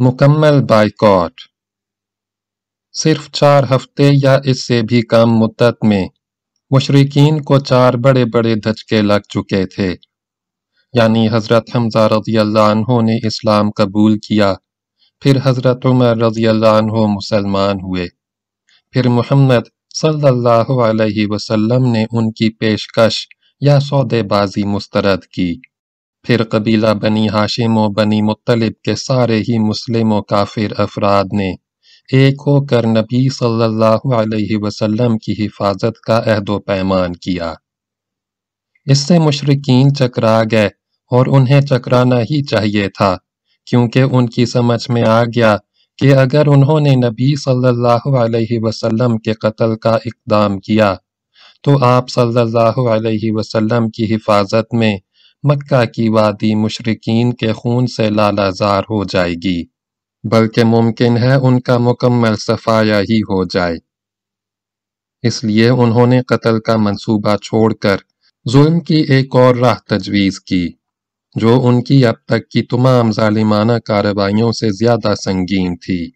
مکمل بائیکاٹ صرف چار ہفتے یا اس سے بھی کم مدت میں مشرقین کو چار بڑے بڑے دھچکے لگ چکے تھے۔ یعنی حضرت حمزہ رضی اللہ عنہ نے اسلام قبول کیا، پھر حضرت عمر رضی اللہ عنہ مسلمان ہوئے۔ پھر محمد صلی اللہ علیہ وسلم نے ان کی پیشکش یا سودے بازی مسترد کی۔ پھر قبیلہ بنی ہاشم و بنی مطلب کے سارے ہی مسلم و کافر افراد نے ایک ہو کر نبی صلی اللہ علیہ وسلم کی حفاظت کا عہد و پیمان کیا۔ اس سے مشرقین چکرا گئے اور انہیں چکرانا ہی چاہیے تھا، کیونکہ ان کی سمجھ میں آ گیا کہ اگر انہوں نے نبی صلی اللہ علیہ وسلم کے قتل کا اقدام کیا، تو آپ صلی اللہ علیہ وسلم کی حفاظت میں مکہ کی وادی مشرقین کے خون سے لالازار ہو جائے گی، بلکہ ممکن ہے ان کا مکمل صفایا ہی ہو جائے۔ اس لیے انہوں نے قتل کا منصوبہ چھوڑ کر ظلم کی ایک اور راہ تجویز کی، جو ان کی اب تک کی تمام ظالمانہ کارروائیوں سے زیادہ سنگین تھی۔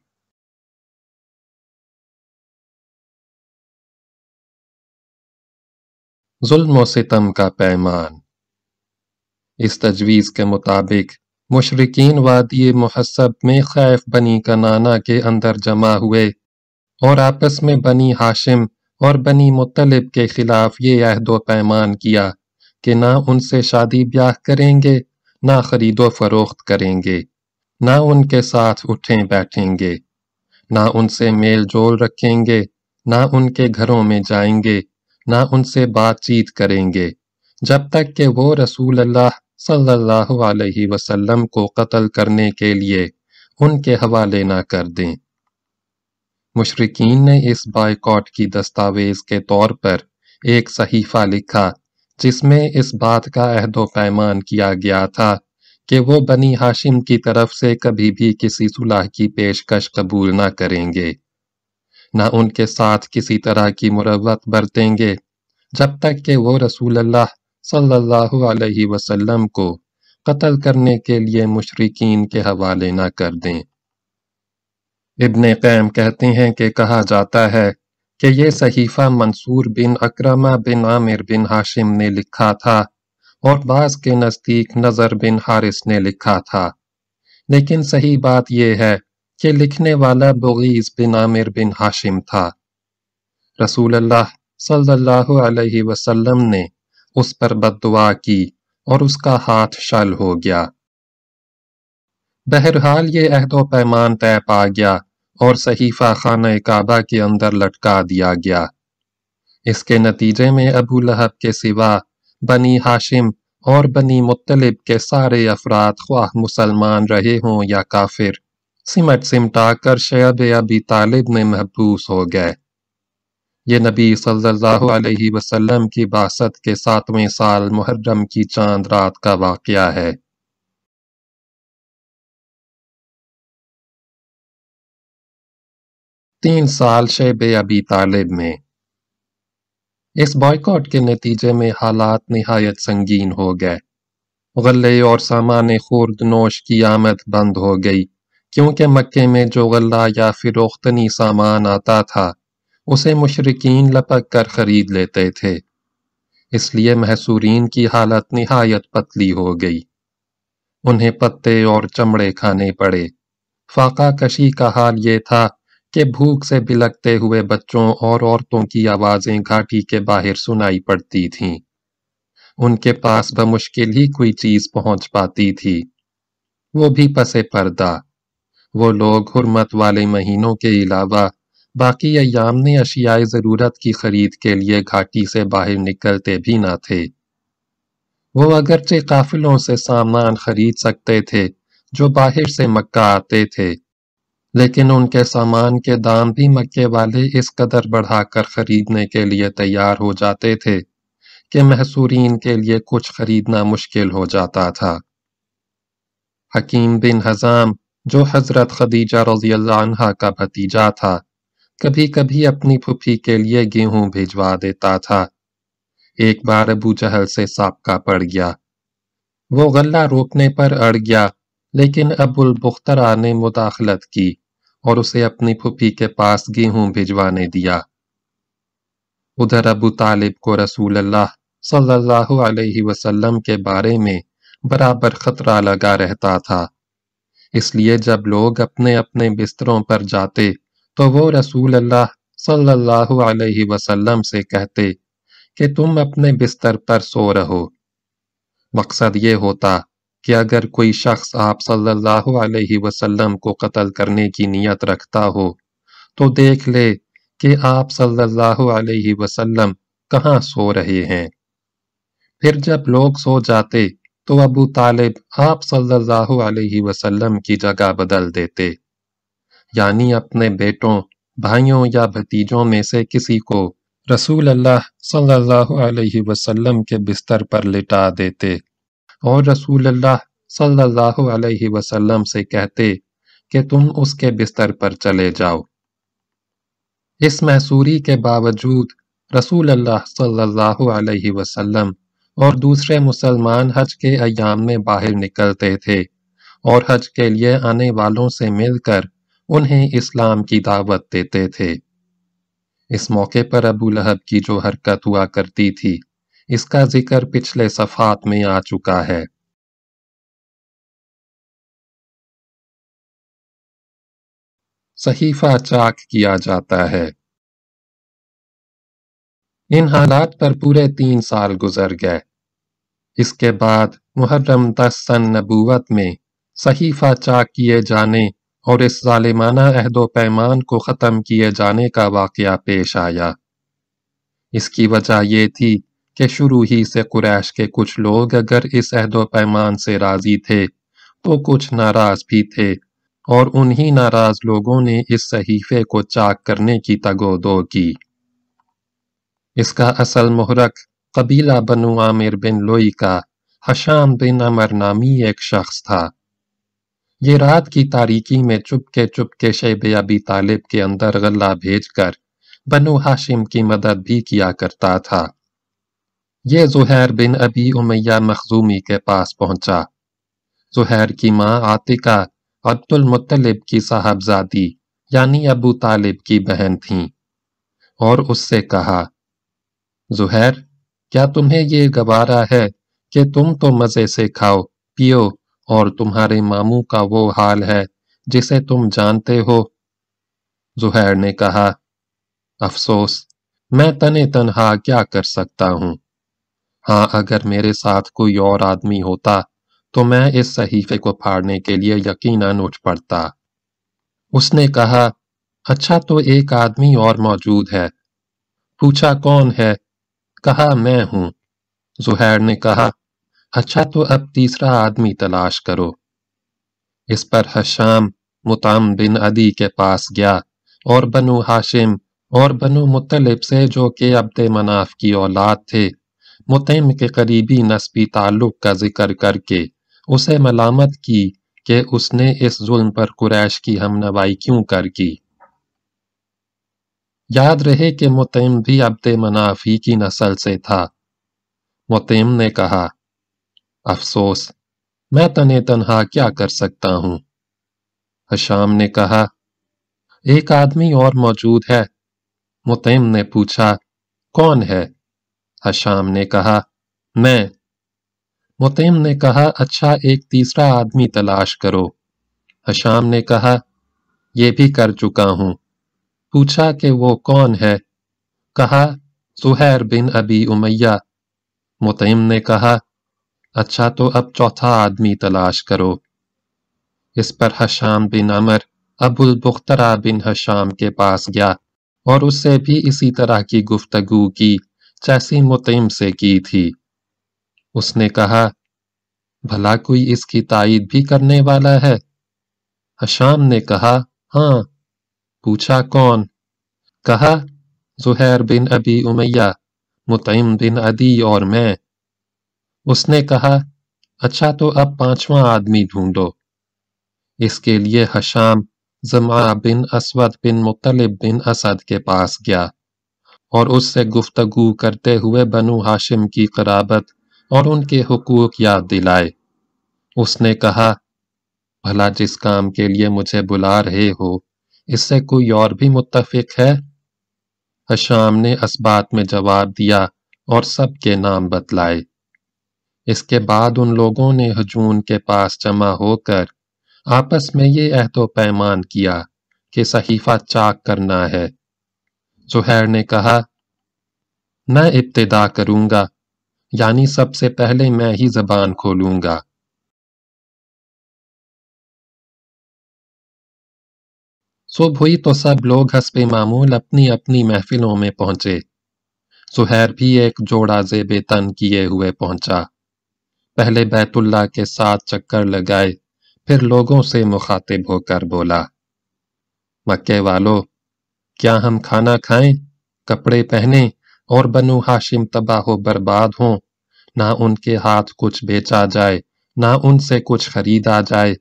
ظلم و ستم کا پیمان۔ اس تجویز کے مطابق مشرقین وادی محسب میں خیف بنی کنانا کے اندر جمع ہوئے اور آپس میں بنی ہاشم اور بنی مطلب کے خلاف یہ عہد و پیمان کیا کہ نہ ان سے شادی بیاہ کریں گے، نہ خرید و فروخت کریں گے، نہ ان کے ساتھ اٹھیں بیٹھیں گے، نہ ان سے میل جول رکھیں گے، نہ ان کے گھروں میں جائیں گے، نہ ان سے بات چیت کریں گے۔ جب تک کہ وہ رسول اللہ صلی اللہ علیہ وسلم کو قتل کرنے کے لیے ان کے حوالے نہ کر دیں۔ مشرقین نے اس بائیکاٹ کی دستاویز کے طور پر ایک صحیفہ لکھا جس میں اس بات کا عہد و پیمان کیا گیا تھا کہ وہ بنی ہاشم کی طرف سے کبھی بھی کسی صلح کی پیشکش قبول نہ کریں گے۔ نہ ان کے ساتھ کسی طرح کی مروت برتیں گے۔ جب تک کہ وہ رسول اللہ صلی اللہ علیہ وسلم کو قتل کرنے کے لیے مشرقین کے حوالے نہ کر دیں۔ ابن قیم کہتے ہیں کہ کہا جاتا ہے کہ یہ صحیفہ منصور بن اکرمہ بن عامر بن ہاشم نے لکھا تھا اور بعض کے نزدیک نظر بن حارث نے لکھا تھا۔ لیکن صحیح بات یہ ہے کہ لکھنے والا بغیز بن عامر بن ہاشم تھا۔ رسول اللہ صلی اللہ علیہ وسلم نے اس پر بد دعا کی اور اس کا ہاتھ شل ہو گیا۔ بہرحال یہ عہد و پیمان طے پا گیا اور صحیفہ خانہ کعبہ کے اندر لٹکا دیا گیا۔ اس کے نتیجے میں ابو لہب کے سوا بنی ہاشم اور بنی مطلب کے سارے افراد خواہ مسلمان رہے ہوں یا کافر، سمٹ سمٹا کر شیب ابی طالب میں محبوس ہو گئے۔ یہ نبی صلی اللہ علیہ وسلم کی باست کے ساتویں سال محرم کی چاند رات کا واقعہ ہے۔ تین سال شیب ابی طالب میں۔ اس بائیکاٹ کے نتیجے میں حالات نہایت سنگین ہو گئے۔ غلے اور سامان خورد نوش کی آمد بند ہو گئی، کیونکہ مکے میں جو غلہ یا فروختنی سامان آتا تھا اسے مشرقین لپک کر خرید لیتے تھے۔ اس لیے محصورین کی حالت نہایت پتلی ہو گئی۔ انہیں پتے اور چمڑے کھانے پڑے۔ فاقہ کشی کا حال یہ تھا کہ بھوک سے بلکتے ہوئے بچوں اور عورتوں کی آوازیں گھاٹی کے باہر سنائی پڑتی تھیں۔ ان کے پاس بمشکل ہی کوئی چیز پہنچ پاتی تھی۔ وہ بھی پسے پردہ۔ وہ لوگ حرمت والے مہینوں کے علاوہ باقی ایام نے اشیاء ضرورت کی خرید کے لیے گھاٹی سے باہر نکلتے بھی نہ تھے۔ وہ اگرچہ قافلوں سے سامان خرید سکتے تھے، جو باہر سے مکہ آتے تھے، لیکن ان کے سامان کے دام بھی مکے والے اس قدر بڑھا کر خریدنے کے لیے تیار ہو جاتے تھے کہ محصورین کے لیے کچھ خریدنا مشکل ہو جاتا تھا۔ حکیم بن حزام، جو حضرت خدیجہ رضی اللہ عنہ کا بھتیجا تھا کبھی کبھی اپنی پھپھی کے لیے گیہوں بھیجوا دیتا تھا۔ ایک بار ابو جہل سے سابقہ پڑ گیا۔ وہ غلہ روکنے پر اڑ گیا، لیکن ابو البخترا نے مداخلت کی اور اسے اپنی پھپھی کے پاس گیہوں بھجوانے دیا۔ ادھر ابو طالب کو رسول اللہ صلی اللہ علیہ وسلم کے بارے میں برابر خطرہ لگا رہتا تھا۔ اس لیے جب لوگ اپنے اپنے بستروں پر جاتے تو وہ رسول اللہ صلی اللہ علیہ وسلم سے کہتے کہ تم اپنے بستر پر سو رہو۔ مقصد یہ ہوتا کہ اگر کوئی شخص آپ صلی اللہ علیہ وسلم کو قتل کرنے کی نیت رکھتا ہو، تو دیکھ لے کہ آپ صلی اللہ علیہ وسلم کہاں سو رہے ہیں۔ پھر جب لوگ سو جاتے تو ابو طالب آپ صلی اللہ علیہ وسلم کی جگہ بدل دیتے۔ یعنی اپنے بیٹوں، بھائیوں یا بھتیجوں میں سے کسی کو رسول اللہ صلی اللہ علیہ وسلم کے بستر پر لٹا دیتے اور رسول اللہ صلی اللہ علیہ وسلم سے کہتے کہ تم اس کے بستر پر چلے جاؤ۔ اس محصوری کے باوجود رسول اللہ صلی اللہ علیہ وسلم اور دوسرے مسلمان حج کے ایام میں باہر نکلتے تھے اور حج کے لیے آنے والوں سے مل کر انہیں اسلام کی دعوت دیتے تھے۔ اس موقع پر ابو لہب کی جو حرکت ہوا کرتی تھی، اس کا ذکر پچھلے صفحات میں آ چکا ہے۔ صحیفہ چاک کیا جاتا ہے۔ ان حالات پر پورے تین سال گزر گئے۔ اس کے بعد محرم دس سن نبوت میں صحیفہ چاک کیے جانے اور اس ظالمانہ عہد و پیمان کو ختم کیے جانے کا واقعہ پیش آیا۔ اس کی وجہ یہ تھی کہ شروع ہی سے قریش کے کچھ لوگ اگر اس عہد و پیمان سے راضی تھے، تو کچھ ناراض بھی تھے اور انہی ناراض لوگوں نے اس صحیفے کو چاک کرنے کی تگو دو کی۔ اس کا اصل محرک قبیلہ بنو عامر بن لوئی کا حشام بن امر نامی ایک شخص تھا۔ یہ رات کی تاریکی میں چپ کے چپ کے شیب ابی طالب کے اندر غلہ بھیج کر بنو ہاشم کی مدد بھی کیا کرتا تھا۔ یہ زہیر بن ابی امیہ مخزومی کے پاس پہنچا۔ زہیر کی ماں عاتقہ عبد المطلب کی صاحبزادی یعنی ابو طالب کی بہن تھیں۔ اور اس سے کہا، زہیر، کیا تمہیں یہ گوارا ہے کہ تم تو مزے سے کھاؤ، پیو اور تمہارے ماموں کا وہ حال ہے جسے تم جانتے ہو۔ زہیر نے کہا، افسوس، میں تنے تنہا کیا کر سکتا ہوں؟ ہاں اگر میرے ساتھ کوئی اور آدمی ہوتا تو میں اس صحیفے کو پھاڑنے کے لیے یقیناً اٹھ پڑتا۔ اس نے کہا اچھا تو ایک آدمی اور موجود ہے۔ پوچھا، کون ہے؟ کہا، میں ہوں۔ زہیر نے کہا اچھا تو اب تیسرا آدمی تلاش کرو۔ اس پر حشام متام بن عدی کے پاس گیا اور بنو ہاشم اور بنو مطلب سے جو کہ عبد مناف کی اولاد تھے متیم کے قریبی نسبی تعلق کا ذکر کر کے اسے ملامت کی کہ اس نے اس ظلم پر قریش کی ہم نوائی کیوں کر کی۔ یاد رہے کہ متیم بھی عبد منافی کی نسل سے تھا۔ متیم نے کہا افسوس، میں تنے تنہا کیا کر سکتا ہوں؟ حشام نے کہا، ایک آدمی اور موجود ہے۔ متیم نے پوچھا، کون ہے؟ حشام نے کہا، میں۔ متیم نے کہا اچھا ایک تیسرا آدمی تلاش کرو۔ حشام نے کہا، یہ بھی کر چکا ہوں۔ پوچھا کہ وہ کون ہے؟ کہا سہیر بن ابی امیہ۔ متیم نے کہا اچھا تو اب چوتھا آدمی تلاش کرو۔ اس پر حشام بن عمر، ابو البخترہ بن حشام کے پاس گیا اور اس سے بھی اسی طرح کی گفتگو کی جیسی متیم سے کی تھی۔ اس نے کہا، بھلا کوئی اس کی تائید بھی کرنے والا ہے؟ حشام نے کہا ہاں۔ پوچھا، کون؟ کہا، زہیر بن ابی امیہ، متعم بن عدی اور میں۔ اس نے کہا اچھا تو اب پانچواں آدمی ڈھونڈو۔ اس کے لیے حشام زما بن اسود بن مطلب بن اسد کے پاس گیا اور اس سے گفتگو کرتے ہوئے بنو ہاشم کی قرابت اور ان کے حقوق یاد دلائے۔ اس نے کہا، بھلا جس کام کے لیے مجھے بلا رہے ہو، اس سے کوئی اور بھی متفق ہے؟ حشام نے اس بات میں جواب دیا اور سب کے نام بتلائے۔ اس کے بعد ان لوگوں نے ہجون کے پاس جمع ہو کر آپس میں یہ عہد و پیمان کیا کہ صحیفہ چاک کرنا ہے۔ زہیر نے کہا، میں ابتدا کروں گا یعنی سب سے پہلے میں ہی زبان کھولوں گا۔ صبح ہوئی تو سب لوگ حسب معمول اپنی اپنی محفلوں میں پہنچے۔ سہیر بھی ایک جوڑا زیب تن کیے ہوئے پہنچا۔ پہلے بیت اللہ کے ساتھ چکر لگائے، پھر لوگوں سے مخاطب ہو کر بولا، مکے والو، کیا ہم کھانا کھائیں؟ کپڑے پہنے اور بنو ہاشم تباہ و برباد ہوں۔ نہ ان کے ہاتھ کچھ بیچا جائے، نہ ان سے کچھ خریدا جائے۔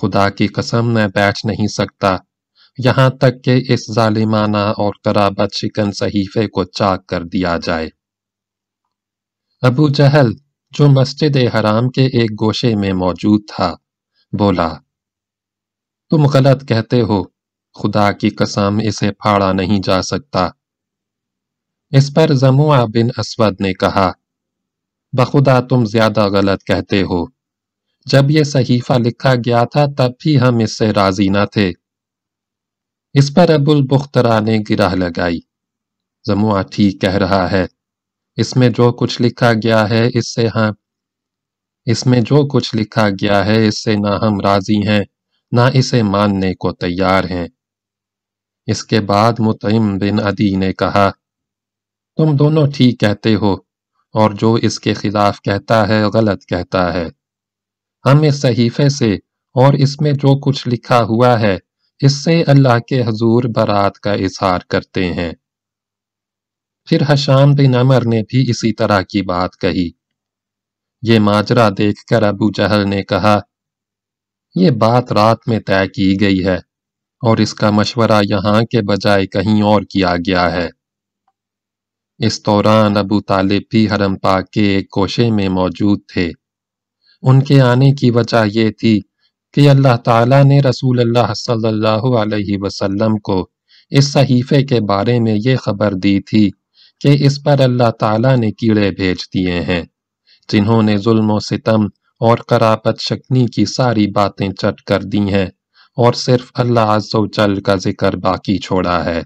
خدا کی قسم میں بیٹھ نہیں سکتا، یہاں تک کہ اس ظالمانہ اور قرابت شکن صحیفے کو چاک کر دیا جائے۔ ابو جہل جو مسجد حرام کے ایک گوشے میں موجود تھا، بولا، تم غلط کہتے ہو، خدا کی قسم اسے پھاڑا نہیں جا سکتا۔ اس پر زموع بن اسود نے کہا، بخدا تم زیادہ غلط کہتے ہو۔ جب یہ صحیفہ لکھا گیا تھا، تب بھی ہم اس سے راضی نہ تھے۔ اس پر ابو البخترا نے گرہ لگائی۔ زموع ٹھیک کہہ رہا ہے۔ اس میں جو کچھ لکھا گیا ہے، اس سے ہم اس میں جو کچھ لکھا گیا ہے، اس سے نہ ہم راضی ہیں، نہ اسے ماننے کو تیار ہیں۔ اس کے بعد متعم بن عدی نے کہا، تم دونوں ٹھیک کہتے ہو، اور جو اس کے خلاف کہتا ہے، غلط کہتا ہے۔ ہم اس صحیفے سے اور اس میں جو کچھ لکھا ہوا ہے، اس سے اللہ کے حضور برات کا اظہار کرتے ہیں۔ پھر حشام بن عمر نے بھی اسی طرح کی بات کہی۔ یہ ماجرا دیکھ کر ابو جہل نے کہا، یہ بات رات میں طے کی گئی ہے اور اس کا مشورہ یہاں کے بجائے کہیں اور کیا گیا ہے۔ اس دوران ابو طالب بھی حرم پاک کے ایک کوشے میں موجود تھے۔ ان کے آنے کی وجہ یہ تھی کہ اللہ تعالیٰ نے رسول اللہ صلی اللہ علیہ وسلم کو اس صحیفے کے بارے میں یہ خبر دی تھی کہ اس پر اللہ تعالیٰ نے کیڑے بھیج دیے ہیں، جنہوں نے ظلم و ستم اور قرابت شکنی کی ساری باتیں چٹ کر دی ہیں اور صرف اللہ عز و جل کا ذکر باقی چھوڑا ہے۔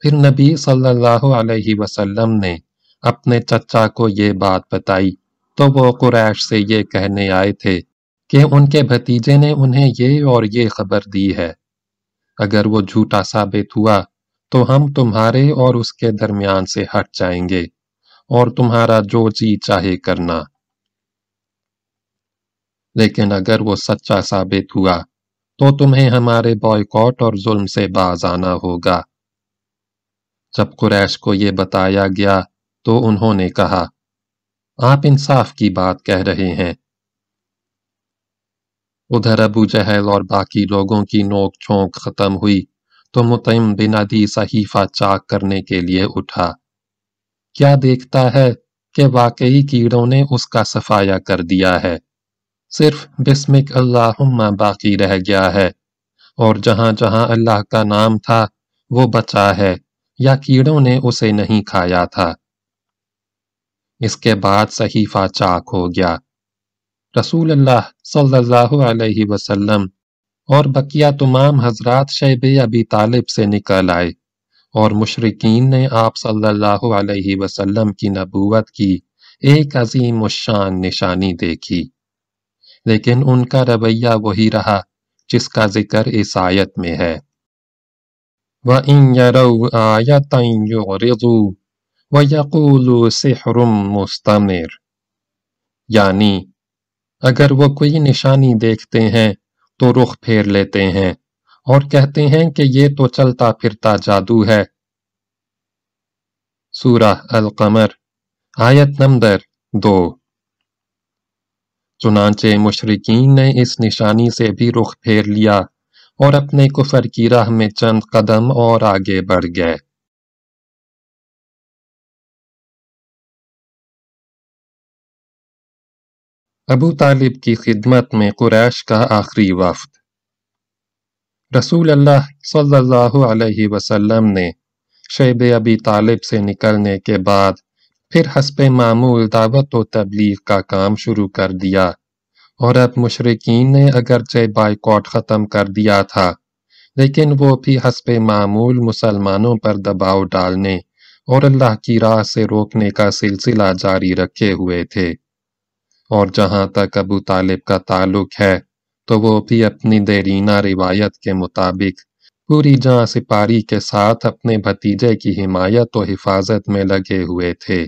پھر نبی صلی اللہ علیہ وسلم نے اپنے چچا کو یہ بات بتائی۔ تو وہ قریش سے یہ کہنے آئے تھے کہ ان کے بھتیجے نے انہیں یہ اور یہ خبر دی ہے۔ اگر وہ جھوٹا ثابت ہوا تو ہم تمہارے اور اس کے درمیان سے ہٹ جائیں گے اور تمہارا جو جی چاہے کرنا۔ لیکن اگر وہ سچا ثابت ہوا تو تمہیں ہمارے بوائے اور ظلم سے باز آنا ہوگا۔ جب قریش کو یہ بتایا گیا تو انہوں نے کہا، آپ انصاف کی بات کہہ رہے ہیں۔ ادھر ابو جہل اور باقی لوگوں کی نوک چونک ختم ہوئی۔ تو متعم بنادی صحیفہ چاک کرنے کے لیے اٹھا۔ کیا دیکھتا ہے کہ واقعی کیڑوں نے اس کا صفایا کر دیا ہے؟ صرف بسمک اللہ باقی رہ گیا ہے۔ اور جہاں جہاں اللہ کا نام تھا، وہ بچا ہے، یا کیڑوں نے اسے نہیں کھایا تھا۔ اس کے بعد صحیفہ چاک ہو گیا۔ رسول اللہ صلی اللہ علیہ وسلم اور بقیہ تمام حضرات شیب ابی طالب سے نکل آئے اور مشرقین نے آپ صلی اللہ علیہ وسلم کی نبوت کی ایک عظیم الشان نشانی دیکھی۔ لیکن ان کا رویہ وہی رہا جس کا ذکر اس آیت میں ہے۔ وَإِن يَرَوْا آيَةً يُعْرِضُوا وَيَقُولُوا سِحْرٌ مُسْتَمِرٌ یعنی اگر وہ کوئی نشانی دیکھتے ہیں تو رخ پھیر لیتے ہیں اور کہتے ہیں کہ یہ تو چلتا پھرتا جادو ہے۔ سورہ القمر، آیت نمبر دو۔ چنانچہ مشرقین نے اس نشانی سے بھی رخ پھیر لیا اور اپنے کفر کی راہ میں چند قدم اور آگے بڑھ گئے۔ ابو طالب کی خدمت میں قریش کا آخری وفد رسول اللہ صلی اللہ علیہ وسلم نے شیب ابی طالب سے نکلنے کے بعد پھر حسب معمول دعوت و تبلیغ کا کام شروع کر دیا اور اب مشرقین نے اگرچہ بائیکاٹ ختم کر دیا تھا لیکن وہ بھی حسب معمول مسلمانوں پر دباؤ ڈالنے اور اللہ کی راہ سے روکنے کا سلسلہ جاری رکھے ہوئے تھے اور جہاں تک ابو طالب کا تعلق ہے، تو وہ بھی اپنی دیرینہ روایت کے مطابق پوری جاں سپاری کے ساتھ اپنے بھتیجے کی حمایت و حفاظت میں لگے ہوئے تھے۔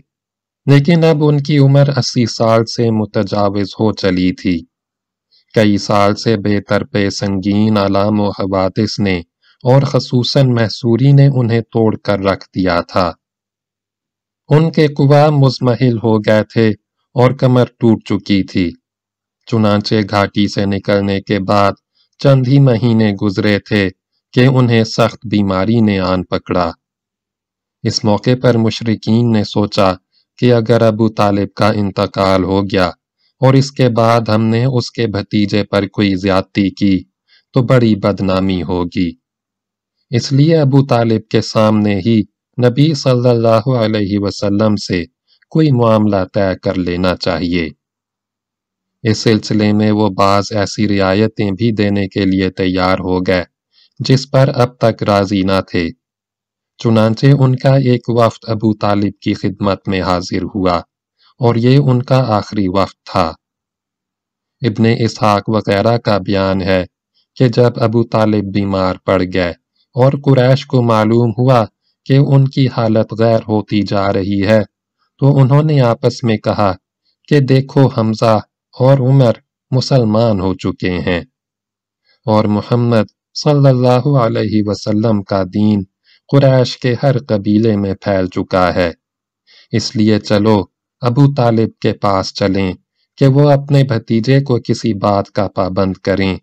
لیکن اب ان کی عمر اسی سال سے متجاوز ہو چلی تھی۔ کئی سال سے بے ترپے سنگین علام و حوادث نے اور خصوصاً محسوری نے انہیں توڑ کر رکھ دیا تھا۔ ان کے قوام مزمحل ہو گئے تھے۔ اور کمر ٹوٹ چکی تھی۔ چنانچہ گھاٹی سے نکلنے کے بعد چند ہی مہینے گزرے تھے کہ انہیں سخت بیماری نے آن پکڑا۔ اس موقع پر مشرقین نے سوچا کہ اگر ابو طالب کا انتقال ہو گیا اور اس کے بعد ہم نے اس کے بھتیجے پر کوئی زیادتی کی تو بڑی بدنامی ہوگی۔ اس لیے ابو طالب کے سامنے ہی نبی صلی اللہ علیہ وسلم سے کوئی معاملہ طے کر لینا چاہیے۔ اس سلسلے میں وہ بعض ایسی رعایتیں بھی دینے کے لیے تیار ہو گئے، جس پر اب تک راضی نہ تھے۔ چنانچہ ان کا ایک وفد ابو طالب کی خدمت میں حاضر ہوا، اور یہ ان کا آخری وقت تھا۔ ابن اسحاق وغیرہ کا بیان ہے کہ جب ابو طالب بیمار پڑ گئے اور قریش کو معلوم ہوا کہ ان کی حالت غیر ہوتی جا رہی ہے تو انہوں نے آپس میں کہا کہ دیکھو حمزہ اور عمر مسلمان ہو چکے ہیں۔ اور محمد صلی اللہ علیہ وسلم کا دین قریش کے ہر قبیلے میں پھیل چکا ہے۔ اس لیے چلو، ابو طالب کے پاس چلیں کہ وہ اپنے بھتیجے کو کسی بات کا پابند کریں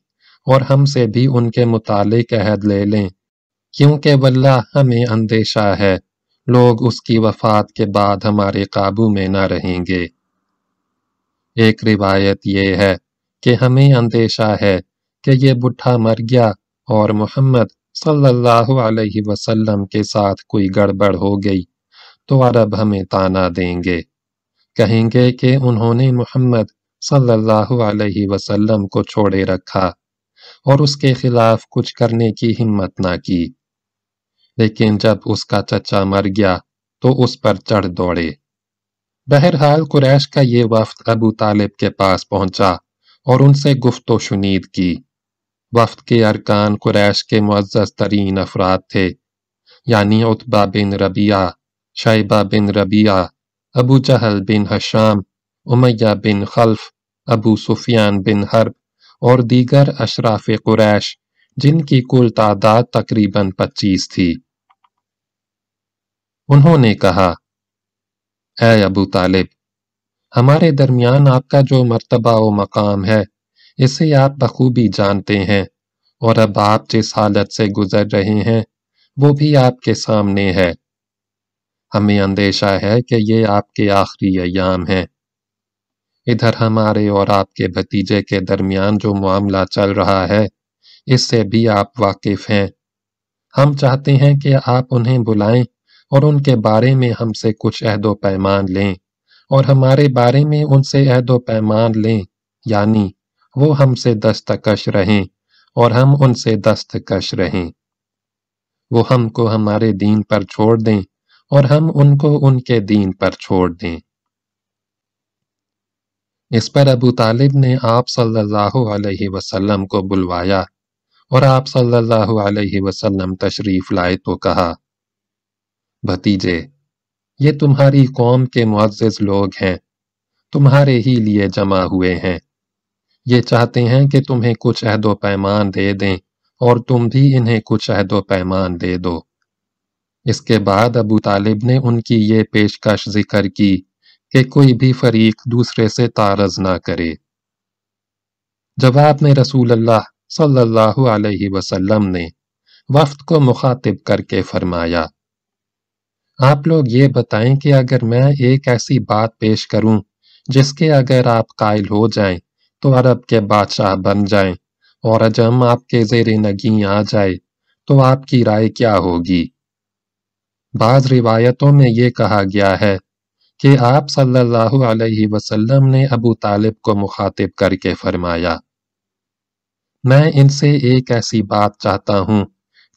اور ہم سے بھی ان کے متعلق عہد لے لیں، کیونکہ واللہ ہمیں اندیشہ ہے۔ لوگ اس کی وفات کے بعد ہمارے قابو میں نہ رہیں گے۔ ایک روایت یہ ہے کہ ہمیں اندیشہ ہے کہ یہ بٹھا مر گیا اور محمد صلی اللہ علیہ وسلم کے ساتھ کوئی گڑبڑ ہو گئی تو عرب ہمیں تانا دیں گے۔ کہیں گے کہ انہوں نے محمد صلی اللہ علیہ وسلم کو چھوڑے رکھا اور اس کے خلاف کچھ کرنے کی ہمت نہ کی۔ لیکن جب اس کا چچا مر گیا تو اس پر چڑھ دوڑے۔ بہرحال قریش کا یہ وفد ابو طالب کے پاس پہنچا اور ان سے گفت و شنید کی۔ وفد کے ارکان قریش کے معزز ترین افراد تھے یعنی عطبہ بن ربیہ شیبہ بن ربیہ ابو جہل بن حشام، امیہ بن خلف، ابو سفیان بن حرب اور دیگر اشراف قریش۔ جن کی کل تعداد تقریباً پچیس تھی۔ انہوں نے کہا، اے ابو طالب، ہمارے درمیان آپ کا جو مرتبہ و مقام ہے، اسے آپ بخوبی جانتے ہیں، اور اب آپ جس حالت سے گزر رہے ہیں، وہ بھی آپ کے سامنے ہے۔ ہمیں اندیشہ ہے کہ یہ آپ کے آخری ایام ہیں۔ ادھر ہمارے اور آپ کے بھتیجے کے درمیان جو معاملہ چل رہا ہے اس سے بھی آپ واقف ہیں۔ ہم چاہتے ہیں کہ آپ انہیں بلائیں اور ان کے بارے میں ہم سے کچھ عہد و پیمان لیں اور ہمارے بارے میں ان سے عہد و پیمان لیں یعنی وہ ہم سے دستکش رہیں اور ہم ان سے دستکش رہیں۔ وہ ہم کو ہمارے دین پر چھوڑ دیں اور ہم ان کو ان کے دین پر چھوڑ دیں۔ اس پر ابو طالب نے آپ صلی اللہ علیہ وسلم کو بلوایا۔ اور آپ صلی اللہ علیہ وسلم تشریف لائے تو کہا، بھتیجے، یہ تمہاری قوم کے معزز لوگ ہیں، تمہارے ہی لیے جمع ہوئے ہیں۔ یہ چاہتے ہیں کہ تمہیں کچھ عہد و پیمان دے دیں اور تم بھی انہیں کچھ عہد و پیمان دے دو۔ اس کے بعد ابو طالب نے ان کی یہ پیشکش ذکر کی کہ کوئی بھی فریق دوسرے سے تارز نہ کرے۔ جواب میں رسول اللہ صلی اللہ علیہ وسلم نے وفد کو مخاطب کر کے فرمایا، آپ لوگ یہ بتائیں کہ اگر میں ایک ایسی بات پیش کروں جس کے اگر آپ قائل ہو جائیں تو عرب کے بادشاہ بن جائیں اور اجم آپ کے زیر نگیں آ جائے تو آپ کی رائے کیا ہوگی؟ بعض روایتوں میں یہ کہا گیا ہے کہ آپ صلی اللہ علیہ وسلم نے ابو طالب کو مخاطب کر کے فرمایا میں ان سے ایک ایسی بات چاہتا ہوں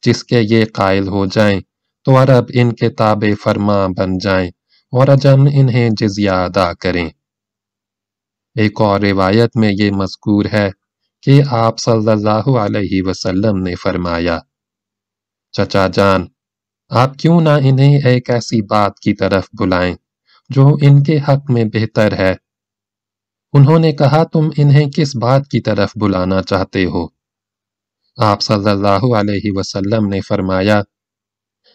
جس کے یہ قائل ہو جائیں تو عرب ان کے تابع فرما بن جائیں اور اجم انہیں جزیہ ادا کریں۔ ایک اور روایت میں یہ مذکور ہے کہ آپ صلی اللہ علیہ وسلم نے فرمایا، چچا جان، آپ کیوں نہ انہیں ایک ایسی بات کی طرف بلائیں جو ان کے حق میں بہتر ہے؟ انہوں نے کہا، تم انہیں کس بات کی طرف بلانا چاہتے ہو؟ آپ صلی اللہ علیہ وسلم نے فرمایا،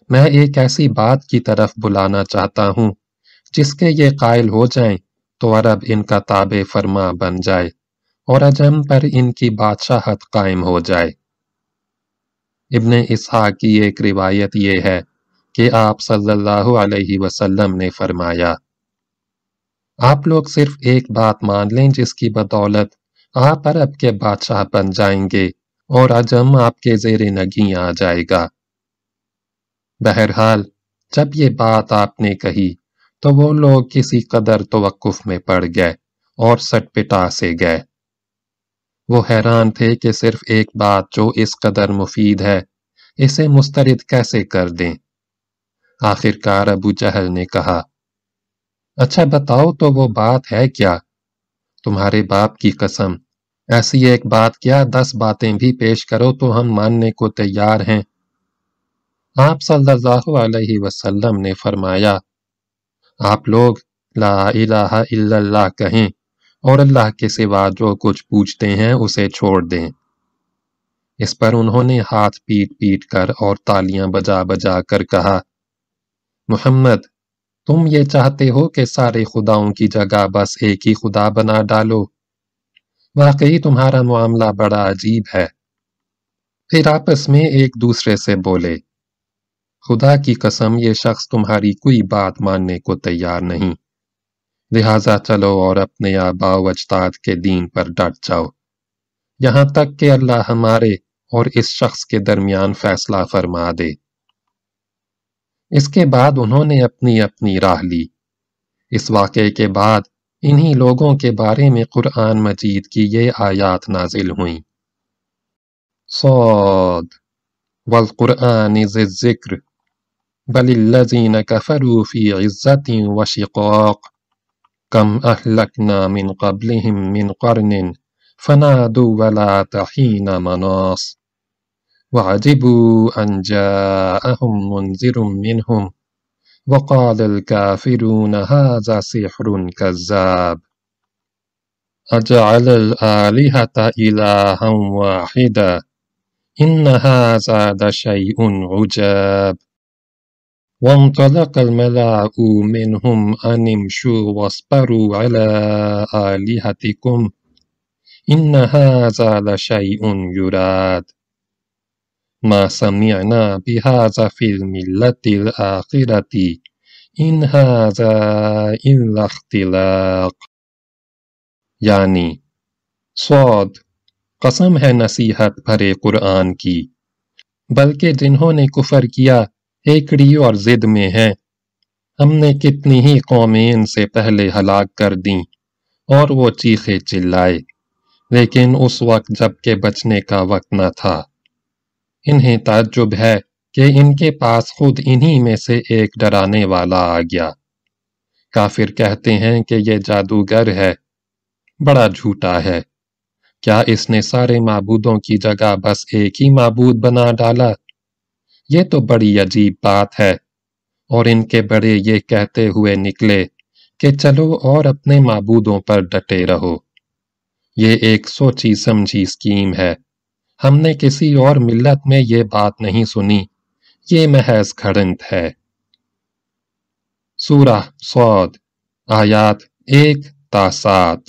میں ایک ایسی بات کی طرف بلانا چاہتا ہوں، جس کے یہ قائل ہو جائیں تو عرب ان کا تابع فرما بن جائے اور اجم پر ان کی بادشاہت قائم ہو جائے۔ ابن اسحاق کی ایک روایت یہ ہے کہ آپ صلی اللہ علیہ وسلم نے فرمایا آپ لوگ صرف ایک بات مان لیں جس کی بدولت آپ عرب کے بادشاہ بن جائیں گے اور عجم آپ کے زیر نگی آ جائے گا۔ بہرحال، جب یہ بات آپ نے کہی تو وہ لوگ کسی قدر توقف میں پڑ گئے اور سٹ پٹا سے گئے۔ وہ حیران تھے کہ صرف ایک بات جو اس قدر مفید ہے، اسے مسترد کیسے کر دیں؟ آخر کار ابو جہل نے کہا اچھا بتاؤ تو وہ بات ہے کیا؟ تمہارے باپ کی قسم۔ ایسی ایک بات کیا؟ دس باتیں بھی پیش کرو تو ہم ماننے کو تیار ہیں۔ آپ صلی اللہ علیہ وسلم نے فرمایا، آپ لوگ لا الہ الا اللہ کہیں اور اللہ کے سوا جو کچھ پوچھتے ہیں اسے چھوڑ دیں۔ اس پر انہوں نے ہاتھ پیٹ پیٹ کر اور تالیاں بجا بجا کر کہا، محمد تم یہ چاہتے ہو کہ سارے خداؤں کی جگہ بس ایک ہی خدا بنا ڈالو؟ واقعی تمہارا معاملہ بڑا عجیب ہے۔ پھر آپس میں ایک دوسرے سے بولے، خدا کی قسم، یہ شخص تمہاری کوئی بات ماننے کو تیار نہیں۔ لہذا چلو اور اپنے آبا و اجتاد کے دین پر ڈٹ جاؤ۔ یہاں تک کہ اللہ ہمارے اور اس شخص کے درمیان فیصلہ فرما دے۔ اس کے بعد انہوں نے اپنی اپنی راہ لی۔ اس واقعے کے بعد انہی لوگوں کے بارے میں قرآن مجید کی یہ آیات نازل ہوئیں۔ صاد، والقرآن ذی الذکر، بل الذین کفروا فی عزت و شقاق، کم اہلکنا من قبلهم من قرن فنادوا ولا تحین مناص۔ وعجبوا أن جاءهم منذر منهم وقال الكافرون هذا سحر كذاب. أجعل الآلهة إلها واحدا إن هذا لشيء عجاب. وانطلق الملأ منهم أن امشوا واصبروا على آلهتكم إن هذا لشيء يراد. ما سمعنا بهذا في الملة الآخرة، إن هذا إلا اختلاق. یعنی سعود قسم ہے نصیحت بھرے قرآن کی، بلکہ جنہوں نے کفر کیا ایکڑی اور زد میں ہیں۔ ہم نے کتنی ہی قومیں ان سے پہلے ہلاک کر دیں اور وہ چیخے چلائے، لیکن اس وقت جبکہ بچنے کا وقت نہ تھا۔ انہیں تعجب ہے کہ ان کے پاس خود انہی میں سے ایک ڈرانے والا آ گیا۔ کافر کہتے ہیں کہ یہ جادوگر ہے، بڑا جھوٹا ہے۔ کیا اس نے سارے معبودوں کی جگہ بس ایک ہی معبود بنا ڈالا؟ یہ تو بڑی عجیب بات ہے۔ اور ان کے بڑے یہ کہتے ہوئے نکلے کہ چلو اور اپنے معبودوں پر ڈٹے رہو۔ یہ ایک سوچی سمجھی اسکیم ہے۔ ہم نے کسی اور ملت میں یہ بات نہیں سنی۔ یہ محض کھڑنت ہے۔ سورہ سعود آیات ایک تا سات۔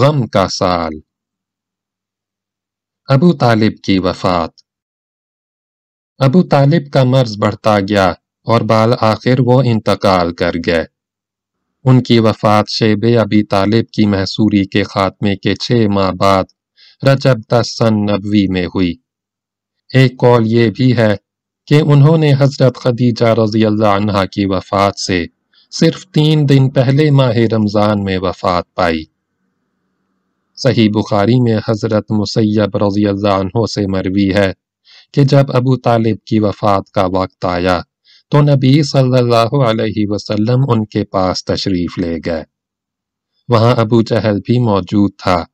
غم کا سال۔ ابو طالب کی وفات۔ ابو طالب کا مرض بڑھتا گیا۔ اور بال آخر وہ انتقال کر گئے۔ ان کی وفات شیب ابی طالب کی محصوری کے خاتمے کے چھ ماہ بعد رجب دس سن نبوی میں ہوئی۔ ایک قول یہ بھی ہے کہ انہوں نے حضرت خدیجہ رضی اللہ عنہ کی وفات سے صرف تین دن پہلے ماہ رمضان میں وفات پائی۔ صحیح بخاری میں حضرت مسیب رضی اللہ عنہ سے مروی ہے کہ جب ابو طالب کی وفات کا وقت آیا تو نبی صلی اللہ علیہ وسلم ان کے پاس تشریف لے گئے۔ وہاں ابو جہل بھی موجود تھا۔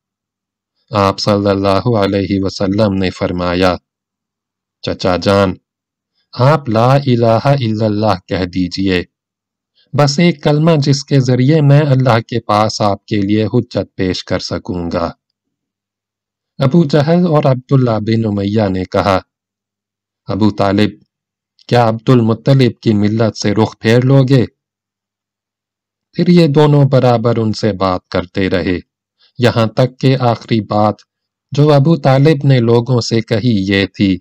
آپ صلی اللہ علیہ وسلم نے فرمایا، چچا جان، آپ لا الہ الا اللہ کہہ دیجیے۔ بس ایک کلمہ جس کے ذریعے میں اللہ کے پاس آپ کے لیے حجت پیش کر سکوں گا۔ ابو جہل اور عبداللہ بن امیہ نے کہا، ابو طالب کیا عبد المطلب کی ملت سے رخ پھیر لوگے پھر یہ دونوں برابر ان سے بات کرتے رہے۔ یہاں تک کہ آخری بات جو ابو طالب نے لوگوں سے کہی یہ تھی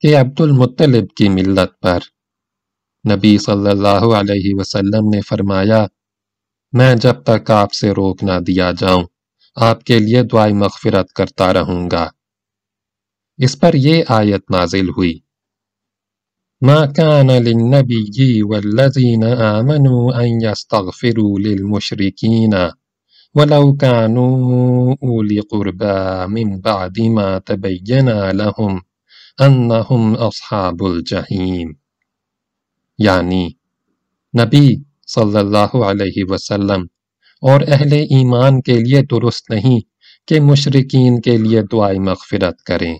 کہ عبد المطلب کی ملت پر۔ نبی صلی اللہ علیہ وسلم نے فرمایا، میں جب تک آپ سے روک نہ دیا جاؤں، آپ کے لیے دعائی مغفرت کرتا رہوں گا۔ اس پر یہ آیت نازل ہوئی۔ ما كان للنبي والذين آمنوا أن يستغفروا للمشركين ولو كانوا أولي قربا من بعد ما تبين لهم أنهم أصحاب الجحيم. یعنی نبی صلی اللہ علیہ وسلم اور اہل ایمان کے لیے درست نہیں کہ مشرقین کے لیے دعائی مغفرت کریں۔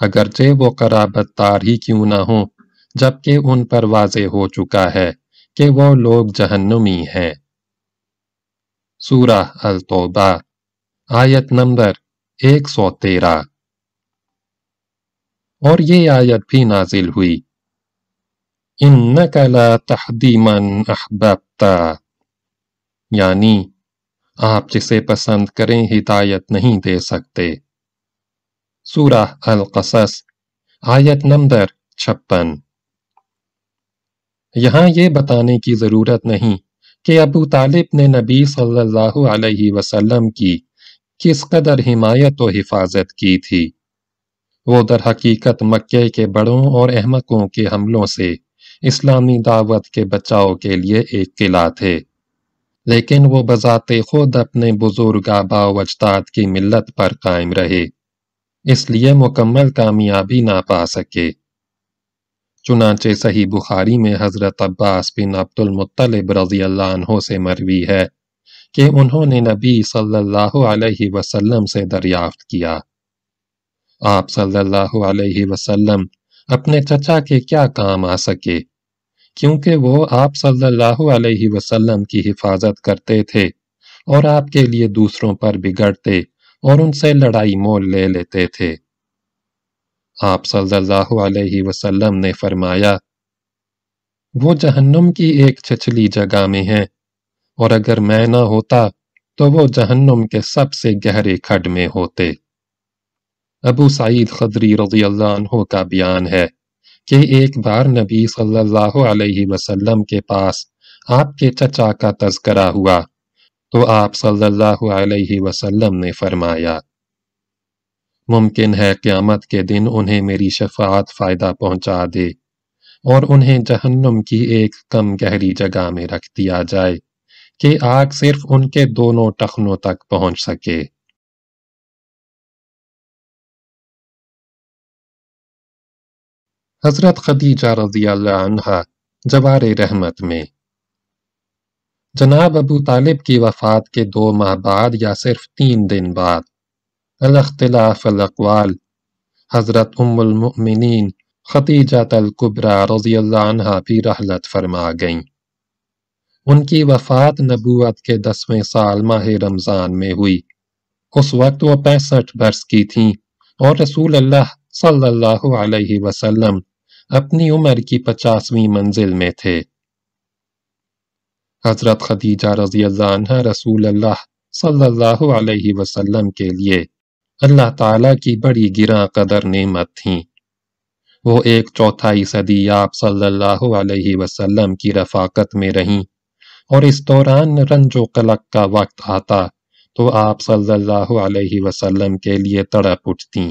اگرچہ وہ قرابت تار ہی کیوں نہ ہوں جبکہ ان پر واضح ہو چکا ہے کہ وہ لوگ جہنمی ہیں۔ سورہ التوبہ، آیت نمبر ایک سو تیرہ۔ اور یہ آیت بھی نازل ہوئی۔ انک لا تحدی من احببتا یعنی آپ جسے پسند کریں ہدایت نہیں دے سکتے۔ سورہ القصص، آیت نمبر چھپن۔ یہاں یہ بتانے کی ضرورت نہیں کہ ابو طالب نے نبی صلی اللہ علیہ وسلم کی کس قدر حمایت و حفاظت کی تھی۔ وہ در حقیقت مکے کے بڑوں اور احمقوں کے حملوں سے اسلامی دعوت کے بچاؤ کے لیے ایک قلعہ تھے۔ لیکن وہ بذات خود اپنے بزرگ آبا و اجداد کی ملت پر قائم رہے، اس لیے مکمل کامیابی نہ پا سکے۔ چنانچہ صحیح بخاری میں حضرت عباس بن عبد المطلب رضی اللہ عنہ سے مروی ہے کہ انہوں نے نبی صلی اللہ علیہ وسلم سے دریافت کیا۔ آپ صلی اللہ علیہ وسلم اپنے چچا کے کیا کام آ سکے؟ کیونکہ وہ آپ صلی اللہ علیہ وسلم کی حفاظت کرتے تھے اور آپ کے لیے دوسروں پر بگڑتے اور ان سے لڑائی مول لے لیتے تھے۔ آپ صلی اللہ علیہ وسلم نے فرمایا، وہ جہنم کی ایک چھچلی جگہ میں ہیں اور اگر میں نہ ہوتا تو وہ جہنم کے سب سے گہرے کھڈ میں ہوتے۔ ابو سعید خدری رضی اللہ عنہ کا بیان ہے کہ ایک بار نبی صلی اللہ علیہ وسلم کے پاس آپ کے چچا کا تذکرہ ہوا، تو آپ صلی اللہ علیہ وسلم نے فرمایا ممکن ہے قیامت کے دن انہیں میری شفاعت فائدہ پہنچا دے اور انہیں جہنم کی ایک کم گہری جگہ میں رکھ دیا جائے کہ آگ صرف ان کے دونوں ٹخنوں تک پہنچ سکے۔ حضرت خدیجہ رضی اللہ عنہ جوار رحمت میں۔ جناب ابو طالب کی وفات کے دو ماہ بعد یا صرف تین دن بعد۔ الاختلاف الاقوال حضرت ام المؤمنین خدیجہ القبرہ رضی اللہ عنہ بھی رحلت فرما گئیں۔ ان کی وفات نبوت کے دسویں سال ماہ رمضان میں ہوئی۔ اس وقت وہ پینسٹھ برس کی تھیں اور رسول اللہ صلی اللہ علیہ وسلم اپنی عمر کی پچاسویں منزل میں تھے۔ حضرت خدیجہ رضی اللہ عنہ رسول اللہ صلی اللہ علیہ وسلم کے لیے اللہ تعالیٰ کی بڑی گراں قدر نعمت تھیں وہ ایک چوتھائی صدی آپ صلی اللہ علیہ وسلم کی رفاقت میں رہیں اور اس دوران رنج و قلق کا وقت آتا تو آپ صلی اللہ علیہ وسلم کے لیے تڑپ اٹھتیں۔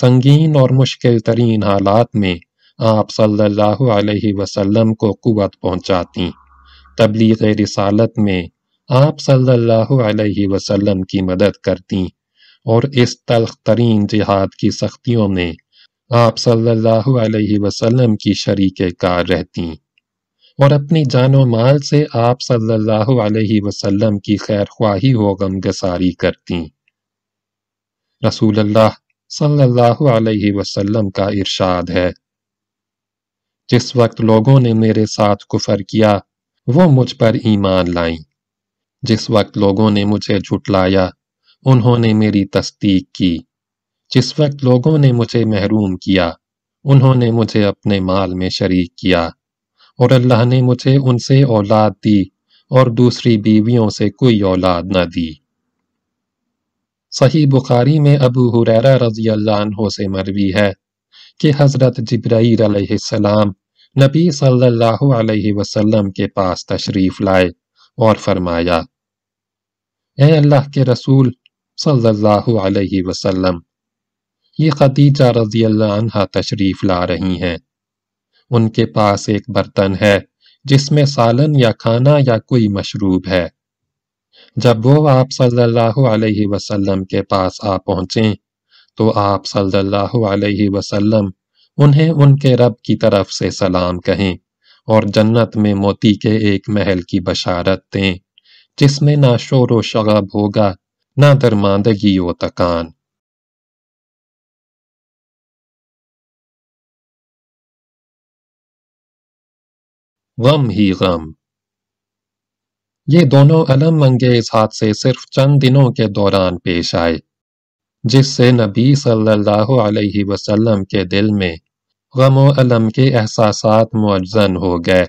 سنگین اور مشکل ترین حالات میں آپ صلی اللہ علیہ وسلم کو قوت پہنچاتی تبلیغ رسالت میں آپ صلی اللہ علیہ وسلم کی مدد کرتی اور اس تلخ ترین جہاد کی سختیوں میں آپ صلی اللہ علیہ وسلم کی شریک کار رہتی اور اپنی جان و مال سے آپ صلی اللہ علیہ وسلم کی خیر خواہی و غم گساری کرتی۔ رسول اللہ صلی اللہ علیہ وسلم کا ارشاد ہے، جس وقت لوگوں نے میرے ساتھ کفر کیا، وہ مجھ پر ایمان لائیں۔ جس وقت لوگوں نے مجھے جھٹلایا انہوں نے میری تصدیق کی۔ جس وقت لوگوں نے مجھے محروم کیا، انہوں نے مجھے اپنے مال میں شریک کیا اور اللہ نے مجھے ان سے اولاد دی اور دوسری بیویوں سے کوئی اولاد نہ دی۔ صحیح بخاری میں ابو حریرہ رضی اللہ عنہ سے مروی ہے کہ حضرت جبرائیل علیہ السلام نبی صلی اللہ علیہ وسلم کے پاس تشریف لائے اور فرمایا، اے اللہ کے رسول صلی اللہ علیہ وسلم۔ یہ خدیجہ رضی اللہ عنہ تشریف لا رہی ہیں۔ ان کے پاس ایک برتن ہے، جس میں سالن یا کھانا یا کوئی مشروب ہے۔ جب وہ آپ صلی اللہ علیہ وسلم کے پاس آ پہنچیں، تو آپ صلی اللہ علیہ وسلم انہیں ان کے رب کی طرف سے سلام کہیں اور جنت میں موتی کے ایک محل کی بشارت دیں، جس میں نہ شور و شغب ہوگا۔ نہ درماندگی و تکان غم ہی غم یہ دونوں علم انگیز حادثے صرف چند دنوں کے دوران پیش آئے جس سے نبی صلی اللہ علیہ وسلم کے دل میں غم و علم کے احساسات معجزن ہو گئے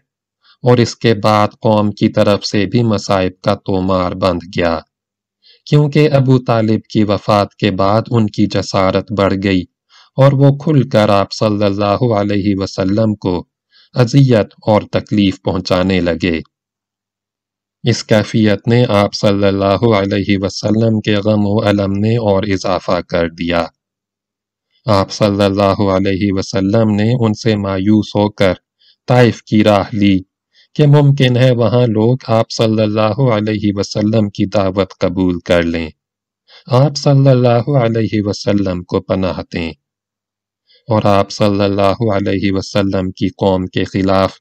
اور اس کے بعد قوم کی طرف سے بھی مصائب کا تومار بند گیا کیونکہ ابو طالب کی وفات کے بعد ان کی جسارت بڑھ گئی اور وہ کھل کر آپ صلی اللہ علیہ وسلم کو اذیت اور تکلیف پہنچانے لگے۔ اس کیفیت نے آپ صلی اللہ علیہ وسلم کے غم و علم نے اور اضافہ کر دیا۔ آپ صلی اللہ علیہ وسلم نے ان سے مایوس ہو کر طائف کی راہ لی۔ کہ ممکن ہے وہاں لوگ آپ صلی اللہ علیہ وسلم کی دعوت قبول کر لیں۔ آپ صلی اللہ علیہ وسلم کو پناہ دیں۔ اور آپ صلی اللہ علیہ وسلم کی قوم کے خلاف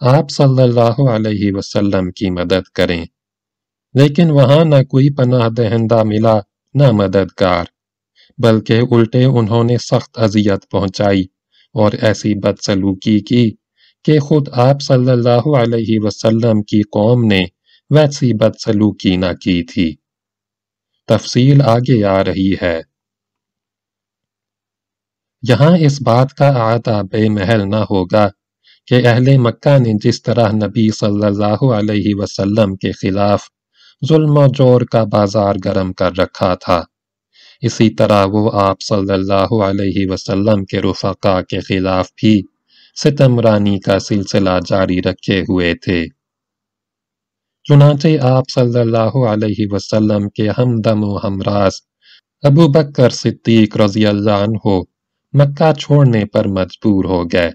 آپ صلی اللہ علیہ وسلم کی مدد کریں۔ لیکن وہاں نہ کوئی پناہ دہندہ ملا، نہ مددگار، بلکہ الٹے انہوں نے سخت اذیت پہنچائی اور ایسی بدسلوکی کی کہ خود آپ صلی اللہ علیہ وسلم کی قوم نے ویسی بدسلوکی نہ کی تھی۔ تفصیل آگے آ رہی ہے۔ یہاں اس بات کا اعادہ بے محل نہ ہوگا کہ اہل مکہ نے جس طرح نبی صلی اللہ علیہ وسلم کے خلاف ظلم و جور کا بازار گرم کر رکھا تھا، اسی طرح وہ آپ صلی اللہ علیہ وسلم کے رفقا کے خلاف بھی ستمرانی کا سلسلہ جاری رکھے ہوئے تھے۔ چنانچہ آپ صلی اللہ علیہ وسلم کے ہمدم و ہمراز ابو بکر صدیق رضی اللہ عنہ مکہ چھوڑنے پر مجبور ہو گئے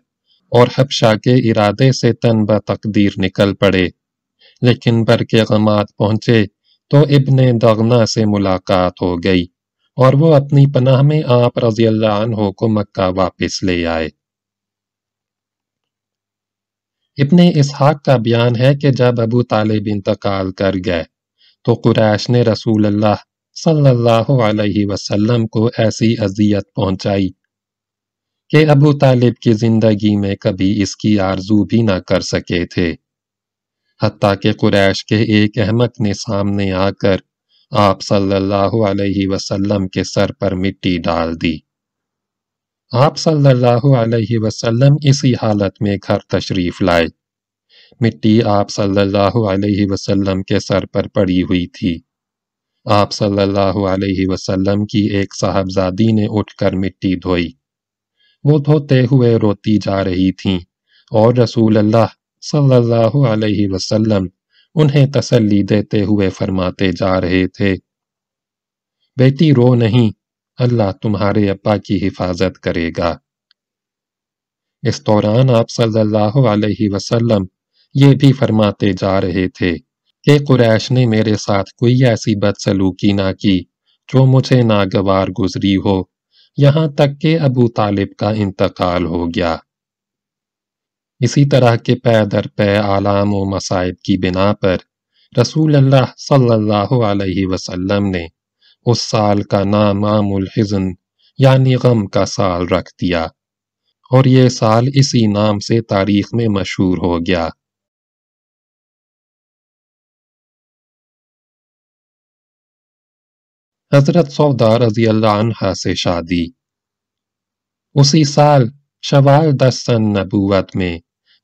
اور حبشہ کے ارادے سے تن تقدیر نکل پڑے۔ لیکن بر غمات پہنچے تو ابن دغنا سے ملاقات ہو گئی اور وہ اپنی پناہ میں آپ رضی اللہ عنہ کو مکہ واپس لے آئے۔ ابن اسحاق کا بیان ہے کہ جب ابو طالب انتقال کر گئے تو قریش نے رسول اللہ صلی اللہ علیہ وسلم کو ایسی اذیت پہنچائی کہ ابو طالب کی زندگی میں کبھی اس کی آرزو بھی نہ کر سکے تھے۔ حتیٰ کہ قریش کے ایک احمق نے سامنے آ کر آپ صلی اللہ علیہ وسلم کے سر پر مٹی ڈال دی۔ آپ صلی اللہ علیہ وسلم اسی حالت میں گھر تشریف لائے۔ مٹی آپ صلی اللہ علیہ وسلم کے سر پر پڑی ہوئی تھی۔ آپ صلی اللہ علیہ وسلم کی ایک صاحبزادی نے اٹھ کر مٹی دھوئی۔ وہ دھوتے ہوئے روتی جا رہی تھیں اور رسول اللہ صلی اللہ علیہ وسلم انہیں تسلی دیتے ہوئے فرماتے جا رہے تھے۔ بیٹی رو نہیں۔ اللہ تمہارے ابا کی حفاظت کرے گا۔ اس دوران آپ صلی اللہ علیہ وسلم یہ بھی فرماتے جا رہے تھے کہ قریش نے میرے ساتھ کوئی ایسی بد سلوکی نہ کی جو مجھے ناگوار گزری ہو۔ یہاں تک کہ ابو طالب کا انتقال ہو گیا۔ اسی طرح کے پے در پے عالام و مصائب کی بنا پر رسول اللہ صلی اللہ علیہ وسلم نے اس سال کا نام عام الحزن یعنی غم کا سال رکھ دیا۔ اور یہ سال اسی نام سے تاریخ میں مشہور ہو گیا۔ حضرت سودا رضی اللہ عنہ سے شادی۔ اسی سال شوال دس سن نبوت میں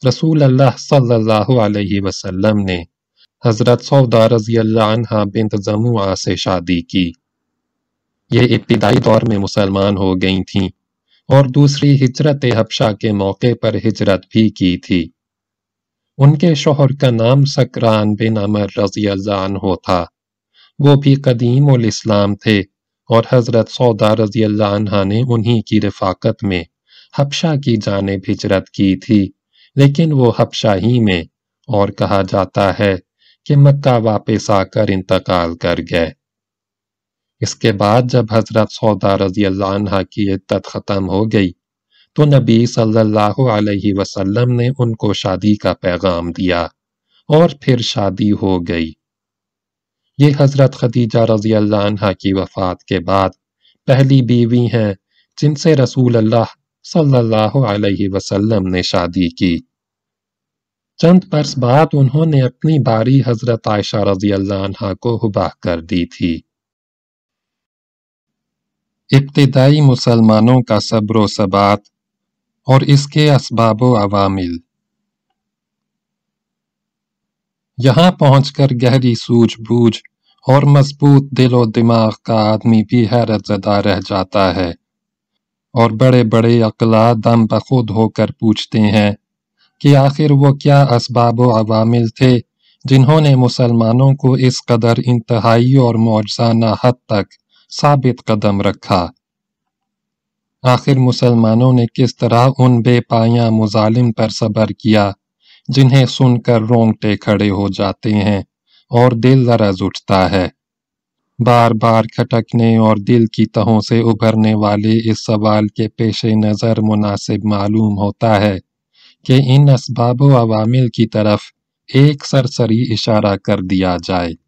رسول اللہ صلی اللہ علیہ وسلم نے حضرت سودا رضی اللہ عنہ بنت زموعہ سے شادی کی۔ یہ ابتدائی دور میں مسلمان ہو گئی تھیں اور دوسری ہجرت حبشہ کے موقع پر ہجرت بھی کی تھی۔ ان کے شوہر کا نام سکران بن عمر رضی اللہ عنہ تھا۔ وہ بھی قدیم الاسلام تھے اور حضرت سودا رضی اللہ عنہ نے انہی کی رفاقت میں حبشہ کی جانب ہجرت کی تھی۔ لیکن وہ حبشہ ہی میں اور کہا جاتا ہے کہ مکہ واپس آ کر انتقال کر گئے۔ اس کے بعد جب حضرت سودا رضی اللہ عنہ کی عدت ختم ہو گئی، تو نبی صلی اللہ علیہ وسلم نے ان کو شادی کا پیغام دیا اور پھر شادی ہو گئی۔ یہ حضرت خدیجہ رضی اللہ عنہ کی وفات کے بعد پہلی بیوی ہیں جن سے رسول اللہ صلی اللہ علیہ وسلم نے شادی کی۔ چند برس بعد انہوں نے اپنی باری حضرت عائشہ رضی اللہ عنہ کو حباہ کر دی تھی۔ ابتدائی مسلمانوں کا صبر و ثبات اور اس کے اسباب و عوامل۔ یہاں پہنچ کر گہری سوجھ بوجھ اور مضبوط دل و دماغ کا آدمی بھی حیرت زدہ رہ جاتا ہے اور بڑے بڑے اقلا دم بخود ہو کر پوچھتے ہیں کہ آخر وہ کیا اسباب و عوامل تھے جنہوں نے مسلمانوں کو اس قدر انتہائی اور معجزانہ حد تک ثابت قدم رکھا۔ آخر مسلمانوں نے کس طرح ان بے پایاں مظالم پر صبر کیا، جنہیں سن کر رونگٹے کھڑے ہو جاتے ہیں اور دل لرز اٹھتا ہے۔ بار بار کھٹکنے اور دل کی تہوں سے ابھرنے والے اس سوال کے پیش نظر مناسب معلوم ہوتا ہے کہ ان اسباب و عوامل کی طرف ایک سرسری اشارہ کر دیا جائے۔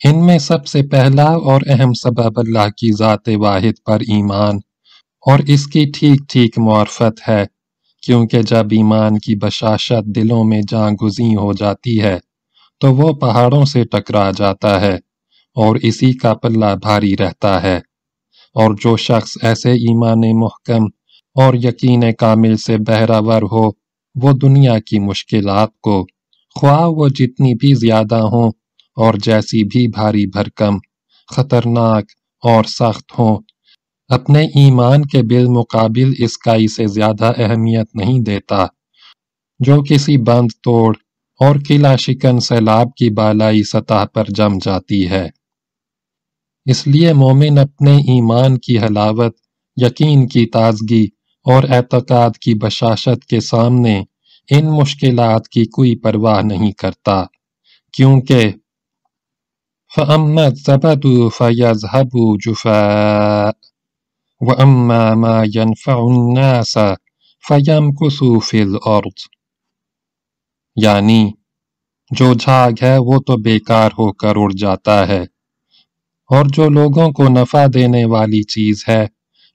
ان میں سب سے پہلا اور اہم سبب اللہ کی ذات واحد پر ایمان اور اس کی ٹھیک ٹھیک معرفت ہے، کیونکہ جب ایمان کی بشاشت دلوں میں جاں گزیں ہو جاتی ہے، تو وہ پہاڑوں سے ٹکرا جاتا ہے اور اسی کا پلہ بھاری رہتا ہے۔ اور جو شخص ایسے ایمان محکم اور یقین کامل سے بہراور ہو، وہ دنیا کی مشکلات کو، خواہ وہ جتنی بھی زیادہ ہوں اور جیسی بھی بھاری بھرکم، خطرناک اور سخت ہوں اپنے ایمان کے بالمقابل اس کا اسے زیادہ اہمیت نہیں دیتا۔ جو کسی بند توڑ اور قلعہ شکن سیلاب کی بالائی سطح پر جم جاتی ہے۔ اس لیے مومن اپنے ایمان کی حلاوت، یقین کی تازگی اور اعتقاد کی بشاشت کے سامنے ان مشکلات کی کوئی پرواہ نہیں کرتا، کیونکہ فَأَمَّا الزَّبَدُ فَيَذْهَبُ جُفَاءً وَأَمَّا مَا يَنْفَعُ النَّاسَ فَيَمْكُثُ فِي الْأَرْضِ یعنی جو جھاگ ہے وہ تو بیکار ہو کر اڑ جاتا ہے اور جو لوگوں کو نفع دینے والی چیز ہے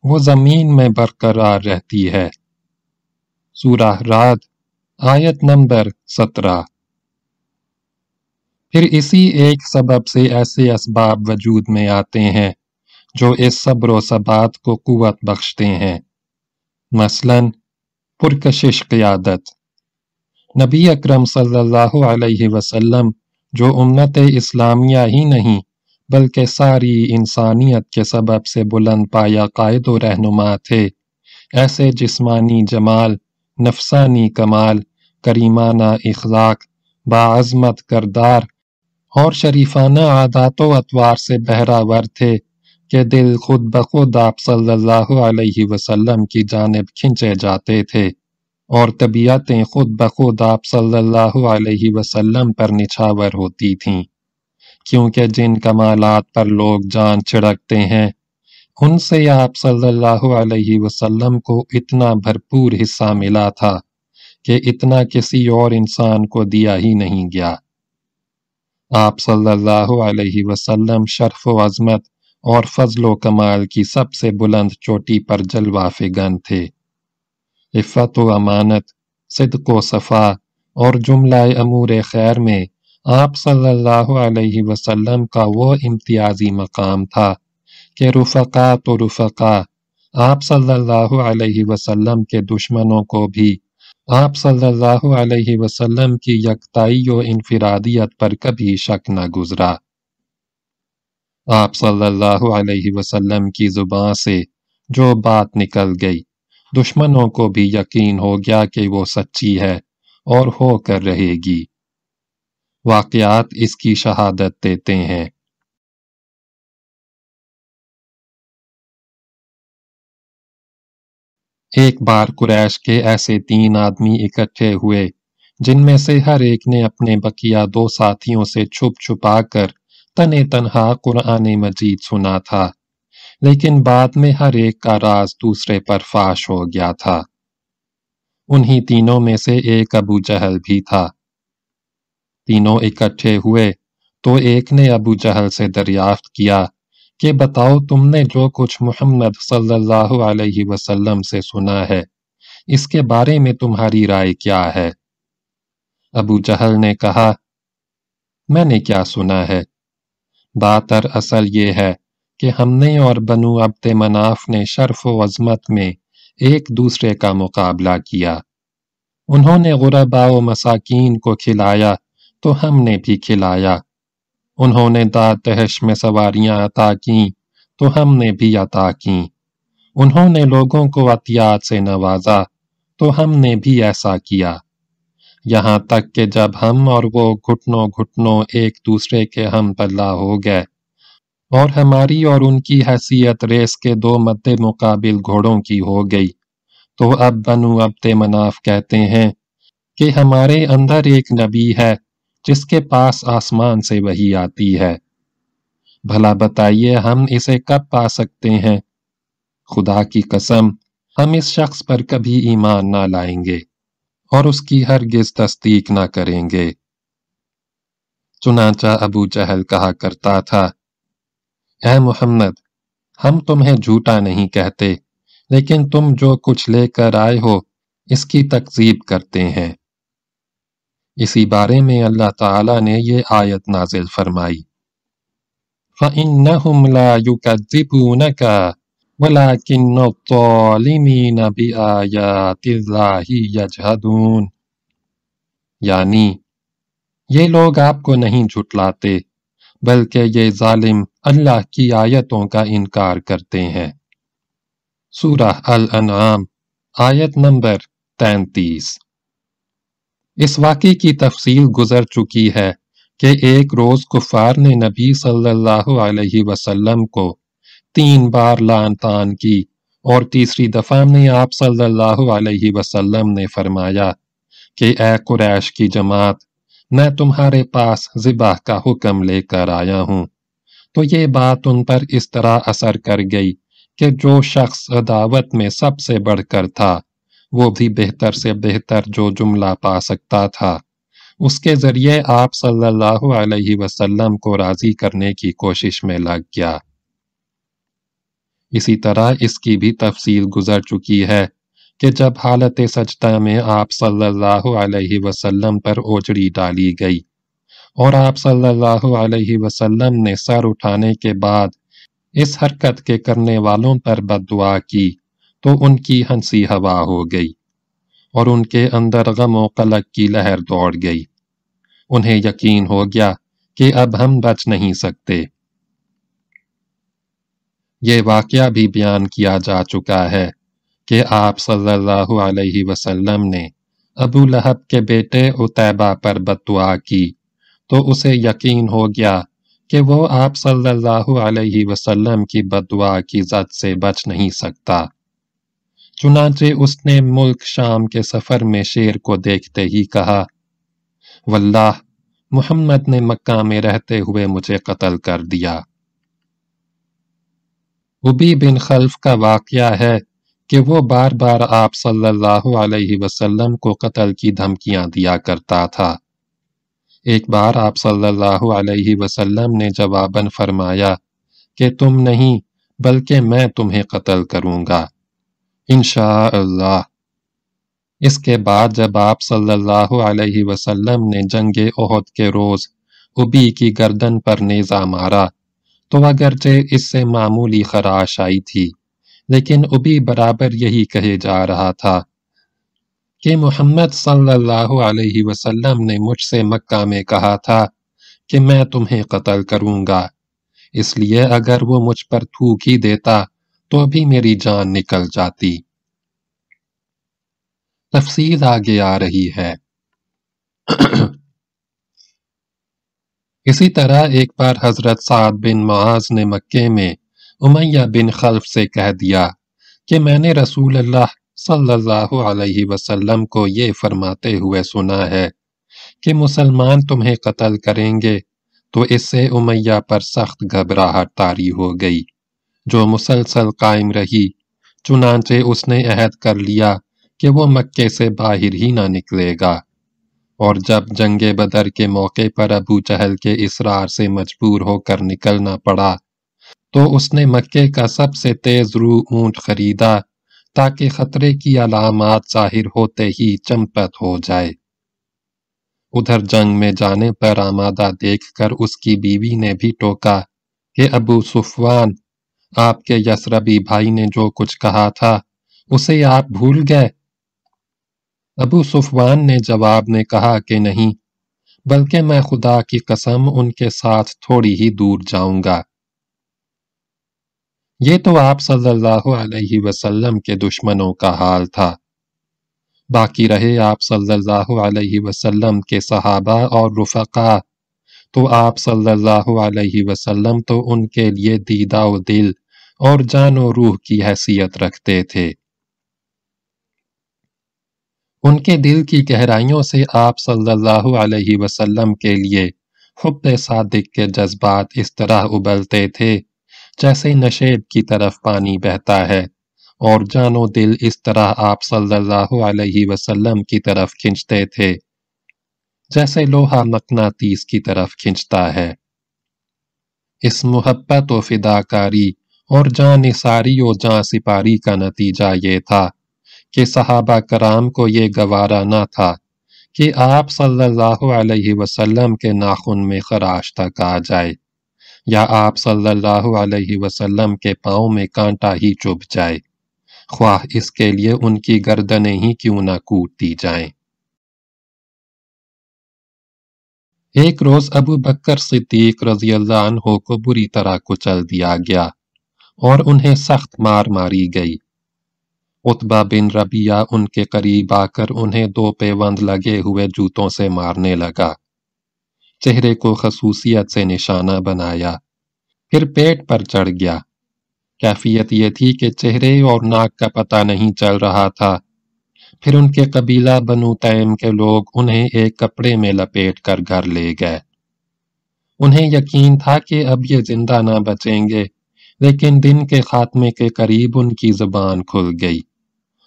وہ زمین میں برقرار رہتی ہے سورہ راد آیت نمبر سترہ پھر اسی ایک سبب سے ایسے اسباب وجود میں آتے ہیں جو اس صبر و ثبات کو قوت بخشتے ہیں۔ مثلا، پرکشش قیادت۔ نبی اکرم صلی اللہ علیہ وسلم جو امت اسلامیہ ہی نہیں، بلکہ ساری انسانیت کے سبب سے بلند پایا قائد و رہنما تھے، ایسے جسمانی جمال، نفسانی کمال، کریمانہ اخلاق، باعظمت کردار اور شریفانہ عادات و اطوار سے بہراور تھے کہ دل خود بخود آپ صلی اللہ علیہ وسلم کی جانب کھنچے جاتے تھے اور طبیعتیں خود بخود آپ صلی اللہ علیہ وسلم پر نچھاور ہوتی تھیں۔ کیونکہ جن کمالات پر لوگ جان چھڑکتے ہیں، ان سے آپ صلی اللہ علیہ وسلم کو اتنا بھرپور حصہ ملا تھا کہ اتنا کسی اور انسان کو دیا ہی نہیں گیا۔ آپ صلی اللہ علیہ وسلم شرف و عظمت اور فضل و کمال کی سب سے بلند چوٹی پر جلوہ فگن تھے۔ عفت و امانت، صدق و صفا اور جملہ امور خیر میں آپ صلی اللہ علیہ وسلم کا وہ امتیازی مقام تھا کہ رفقا تو رفقا آپ صلی اللہ علیہ وسلم کے دشمنوں کو بھی آپ صلی اللہ علیہ وسلم کی یکتائی و انفرادیت پر کبھی شک نہ گزرا۔ آپ صلی اللہ علیہ وسلم کی زبان سے جو بات نکل گئی، دشمنوں کو بھی یقین ہو گیا کہ وہ سچی ہے اور ہو کر رہے گی۔ واقعات اس کی شہادت دیتے ہیں۔ ایک بار قریش کے ایسے تین آدمی اکٹھے ہوئے، جن میں سے ہر ایک نے اپنے بقیہ دو ساتھیوں سے چھپ چھپا کر تن تنہا قرآن مجید سنا تھا۔ لیکن بعد میں ہر ایک کا راز دوسرے پر فاش ہو گیا تھا۔ انہی تینوں میں سے ایک ابو جہل بھی تھا۔ تینوں اکٹھے ہوئے تو ایک نے ابو جہل سے دریافت کیا کہ بتاؤ تم نے جو کچھ محمد صلی اللہ علیہ وسلم سے سنا ہے، اس کے بارے میں تمہاری رائے کیا ہے؟ ابو جہل نے کہا، میں نے کیا سنا ہے؟ بات اصل یہ ہے کہ ہم نے اور بنو عبد مناف نے شرف و عظمت میں ایک دوسرے کا مقابلہ کیا۔ انہوں نے غربا و مساکین کو کھلایا تو ہم نے بھی کھلایا۔ انہوں نے داد میں سواریاں عطا کیں، تو ہم نے بھی عطا کیں۔ انہوں نے لوگوں کو عطیات سے نوازا، تو ہم نے بھی ایسا کیا۔ یہاں تک کہ جب ہم اور وہ گھٹنوں گھٹنوں ایک دوسرے کے ہم پلہ ہو گئے، اور ہماری اور ان کی حیثیت ریس کے دو مد مقابل گھوڑوں کی ہو گئی، تو اب بنو اب مناف کہتے ہیں کہ ہمارے اندر ایک نبی ہے۔ جس کے پاس آسمان سے وہی آتی ہے۔ بھلا بتائیے ہم اسے کب پا سکتے ہیں؟ خدا کی قسم، ہم اس شخص پر کبھی ایمان نہ لائیں گے اور اس کی ہرگز تصدیق نہ کریں گے۔ چنانچہ ابو جہل کہا کرتا تھا، اے محمد، ہم تمہیں جھوٹا نہیں کہتے، لیکن تم جو کچھ لے کر آئے ہو، اس کی تقزیب کرتے ہیں۔ اسی بارے میں اللہ تعالی نے یہ آیت نازل فرمائی۔ فَإِنَّهُمْ لَا يُكَذِّبُونَكَ وَلَكِنَّ الظَّالِمِينَ بِآيَاتِ اللَّهِ يَجْهَدُونَ یعنی یہ لوگ آپ کو نہیں جھٹلاتے، بلکہ یہ ظالم اللہ کی آیتوں کا انکار کرتے ہیں۔ سورہ الانعام آیت نمبر تینتیس۔ اس واقعے کی تفصیل گزر چکی ہے کہ ایک روز کفار نے نبی صلی اللہ علیہ وسلم کو تین بار لان تان کی اور تیسری دفعہ میں آپ صلی اللہ علیہ وسلم نے فرمایا کہ اے قریش کی جماعت، میں تمہارے پاس ذبح کا حکم لے کر آیا ہوں۔ تو یہ بات ان پر اس طرح اثر کر گئی کہ جو شخص عداوت میں سب سے بڑھ کر تھا وہ بھی بہتر سے بہتر جو جملہ پا سکتا تھا۔ اس کے ذریعے آپ صلی اللہ علیہ وسلم کو راضی کرنے کی کوشش میں لگ گیا۔ اسی طرح اس کی بھی تفصیل گزر چکی ہے کہ جب حالت سجدہ میں آپ صلی اللہ علیہ وسلم پر اوجڑی ڈالی گئی اور آپ صلی اللہ علیہ وسلم نے سر اٹھانے کے بعد اس حرکت کے کرنے والوں پر بد دعا کی تو ان کی ہنسی ہوا ہو گئی اور ان کے اندر غم و قلق کی لہر دوڑ گئی۔ انہیں یقین ہو گیا کہ اب ہم بچ نہیں سکتے۔ یہ واقعہ بھی بیان کیا جا چکا ہے کہ آپ صلی اللہ علیہ وسلم نے ابو لہب کے بیٹے اتیبہ پر بدعا کی تو اسے یقین ہو گیا کہ وہ آپ صلی اللہ علیہ وسلم کی بدعا کی زد سے بچ نہیں سکتا۔ چنانچہ اس نے ملک شام کے سفر میں شیر کو دیکھتے ہی کہا، واللہ، محمد نے مکہ میں رہتے ہوئے مجھے قتل کر دیا۔ ابی بن خلف کا واقعہ ہے کہ وہ بار بار آپ صلی اللہ علیہ وسلم کو قتل کی دھمکیاں دیا کرتا تھا۔ ایک بار آپ صلی اللہ علیہ وسلم نے جواباً فرمایا کہ تم نہیں، بلکہ میں تمہیں قتل کروں گا۔ انشاءاللہ۔ اس کے بعد جب آپ صلی اللہ علیہ وسلم نے جنگ عہد کے روز ابی کی گردن پر نیزہ مارا، تو اگرچہ اس سے معمولی خراش آئی تھی، لیکن ابھی برابر یہی کہے جا رہا تھا کہ محمد صلی اللہ علیہ وسلم نے مجھ سے مکہ میں کہا تھا کہ میں تمہیں قتل کروں گا، اس لیے اگر وہ مجھ پر تھوک ہی دیتا تو ابھی میری جان نکل جاتی۔ تفصیل آگے آ رہی ہے۔ اسی طرح ایک بار حضرت سعد بن معاذ نے مکے میں امیہ بن خلف سے کہہ دیا کہ میں نے رسول اللہ صلی اللہ علیہ وسلم کو یہ فرماتے ہوئے سنا ہے کہ مسلمان تمہیں قتل کریں گے تو اس سے امیہ پر سخت گھبراہٹ تاری ہو گئی۔ جو مسلسل قائم رہی۔ چنانچہ اس نے عہد کر لیا کہ وہ مکے سے باہر ہی نہ نکلے گا۔ اور جب جنگ بدر کے موقع پر ابو چہل کے اسرار سے مجبور ہو کر نکلنا پڑا، تو اس نے مکے کا سب سے تیز رو اونٹ خریدا تاکہ خطرے کی علامات ظاہر ہوتے ہی چمپت ہو جائے۔ ادھر جنگ میں جانے پر آمادہ دیکھ کر اس کی بیوی نے بھی ٹوکا کہ ابو صفوان آپ کے یسربی بھائی نے جو کچھ کہا تھا، اسے آپ بھول گئے۔ ابو صفوان نے جواب نے کہا کہ نہیں، بلکہ میں خدا کی قسم ان کے ساتھ تھوڑی ہی دور جاؤں گا۔ یہ تو آپ صلی اللہ علیہ وسلم کے دشمنوں کا حال تھا۔ باقی رہے آپ صلی اللہ علیہ وسلم کے صحابہ اور رفقا۔ تو آپ صلی اللہ علیہ وسلم تو ان کے لیے دیدہ و دل اور جان و روح کی حیثیت رکھتے تھے۔ ان کے دل کی گہرائیوں سے آپ صلی اللہ علیہ وسلم کے لیے حب صادق کے جذبات اس طرح ابلتے تھے جیسے نشیب کی طرف پانی بہتا ہے اور جان و دل اس طرح آپ صلی اللہ علیہ وسلم کی طرف کھنچتے تھے جیسے لوہا مقناطیس کی طرف کھنچتا ہے۔ اس محبت و فداکاری اور جان ساری و جان سپاری کا نتیجہ یہ تھا کہ صحابہ کرام کو یہ گوارا نہ تھا کہ آپ صلی اللہ علیہ وسلم کے ناخن میں خراش تک آ جائے یا آپ صلی اللہ علیہ وسلم کے پاؤں میں کانٹا ہی چب جائے۔ خواہ اس کے لیے ان کی گردنیں ہی کیوں نہ کوٹ دی جائیں۔ ایک روز ابو بکر صدیق رضی اللہ عنہ کو بری طرح کچل دیا گیا۔ اور انہیں سخت مار ماری گئی۔ اتبا بن ربیہ ان کے قریب آ کر انہیں دو پیوند لگے ہوئے جوتوں سے مارنے لگا۔ چہرے کو خصوصیت سے نشانہ بنایا۔ پھر پیٹ پر چڑھ گیا۔ کیفیت یہ تھی کہ چہرے اور ناک کا پتہ نہیں چل رہا تھا۔ پھر ان کے قبیلہ بنو تیم کے لوگ انہیں ایک کپڑے میں لپیٹ کر گھر لے گئے۔ انہیں یقین تھا کہ اب یہ زندہ نہ بچیں گے۔ لیکن دن کے خاتمے کے قریب ان کی زبان کھل گئی۔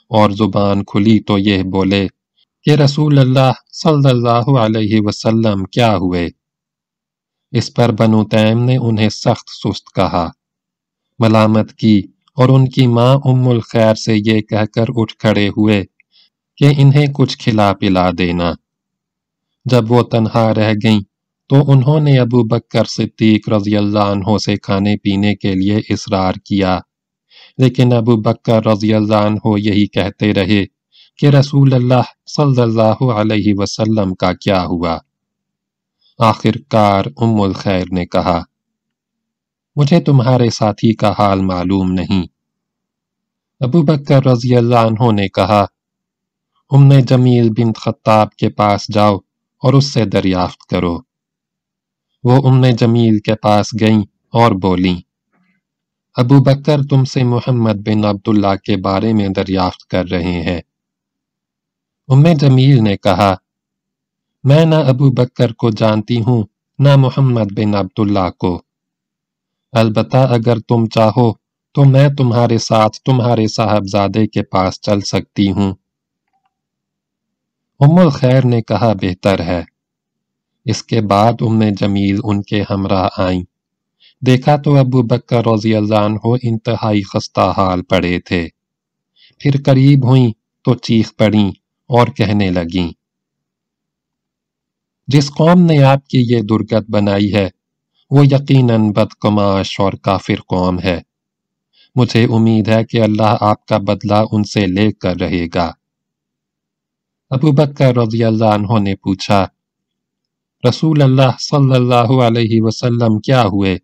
اور زبان کھلی تو یہ بولے کہ رسول اللہ صلی اللہ علیہ وسلم کیا ہوئے۔ اس پر بنو تیم نے انہیں سخت سست کہا۔ ملامت کی اور ان کی ماں ام الخیر سے یہ کہہ کر اٹھ کھڑے ہوئے کہ انہیں کچھ کھلا پلا دینا۔ جب وہ تنہا رہ گئیں تو انہوں نے ابو بکر صدیق رضی اللہ عنہ سے کھانے پینے کے لیے اصرار کیا۔ لیکن ابو بکر رضی اللہ عنہ یہی کہتے رہے کہ رسول اللہ صلی اللہ علیہ وسلم کا کیا ہوا۔ آخر کار ام الخیر نے کہا، مجھے تمہارے ساتھی کا حال معلوم نہیں۔ ابو بکر رضی اللہ عنہ نے کہا ام نے جمیل بن خطاب کے پاس جاؤ اور اس سے دریافت کرو۔ وہ ام جمیل کے پاس گئیں اور بولیں، ابو بکر تم سے محمد بن عبداللہ کے بارے میں دریافت کر رہے ہیں۔ ام جمیل نے کہا، میں نہ ابو بکر کو جانتی ہوں، نہ محمد بن عبداللہ کو۔ البتہ اگر تم چاہو تو میں تمہارے ساتھ تمہارے صاحبزادے کے پاس چل سکتی ہوں۔ ام الخیر نے کہا، بہتر ہے۔ اس کے بعد ام جمیل ان کے ہمراہ آئیں۔ دیکھا تو ابو بکر رضی اللہ عنہ انتہائی خستہ حال پڑے تھے۔ پھر قریب ہوئیں تو چیخ پڑیں اور کہنے لگیں۔ جس قوم نے آپ کی یہ درگت بنائی ہے، وہ یقیناً بدکماش اور کافر قوم ہے۔ مجھے امید ہے کہ اللہ آپ کا بدلہ ان سے لے کر رہے گا۔ ابو بکر رضی اللہ عنہ نے پوچھا رسول اللہ صلی اللہ علیہ وسلم کیا ہوئے؟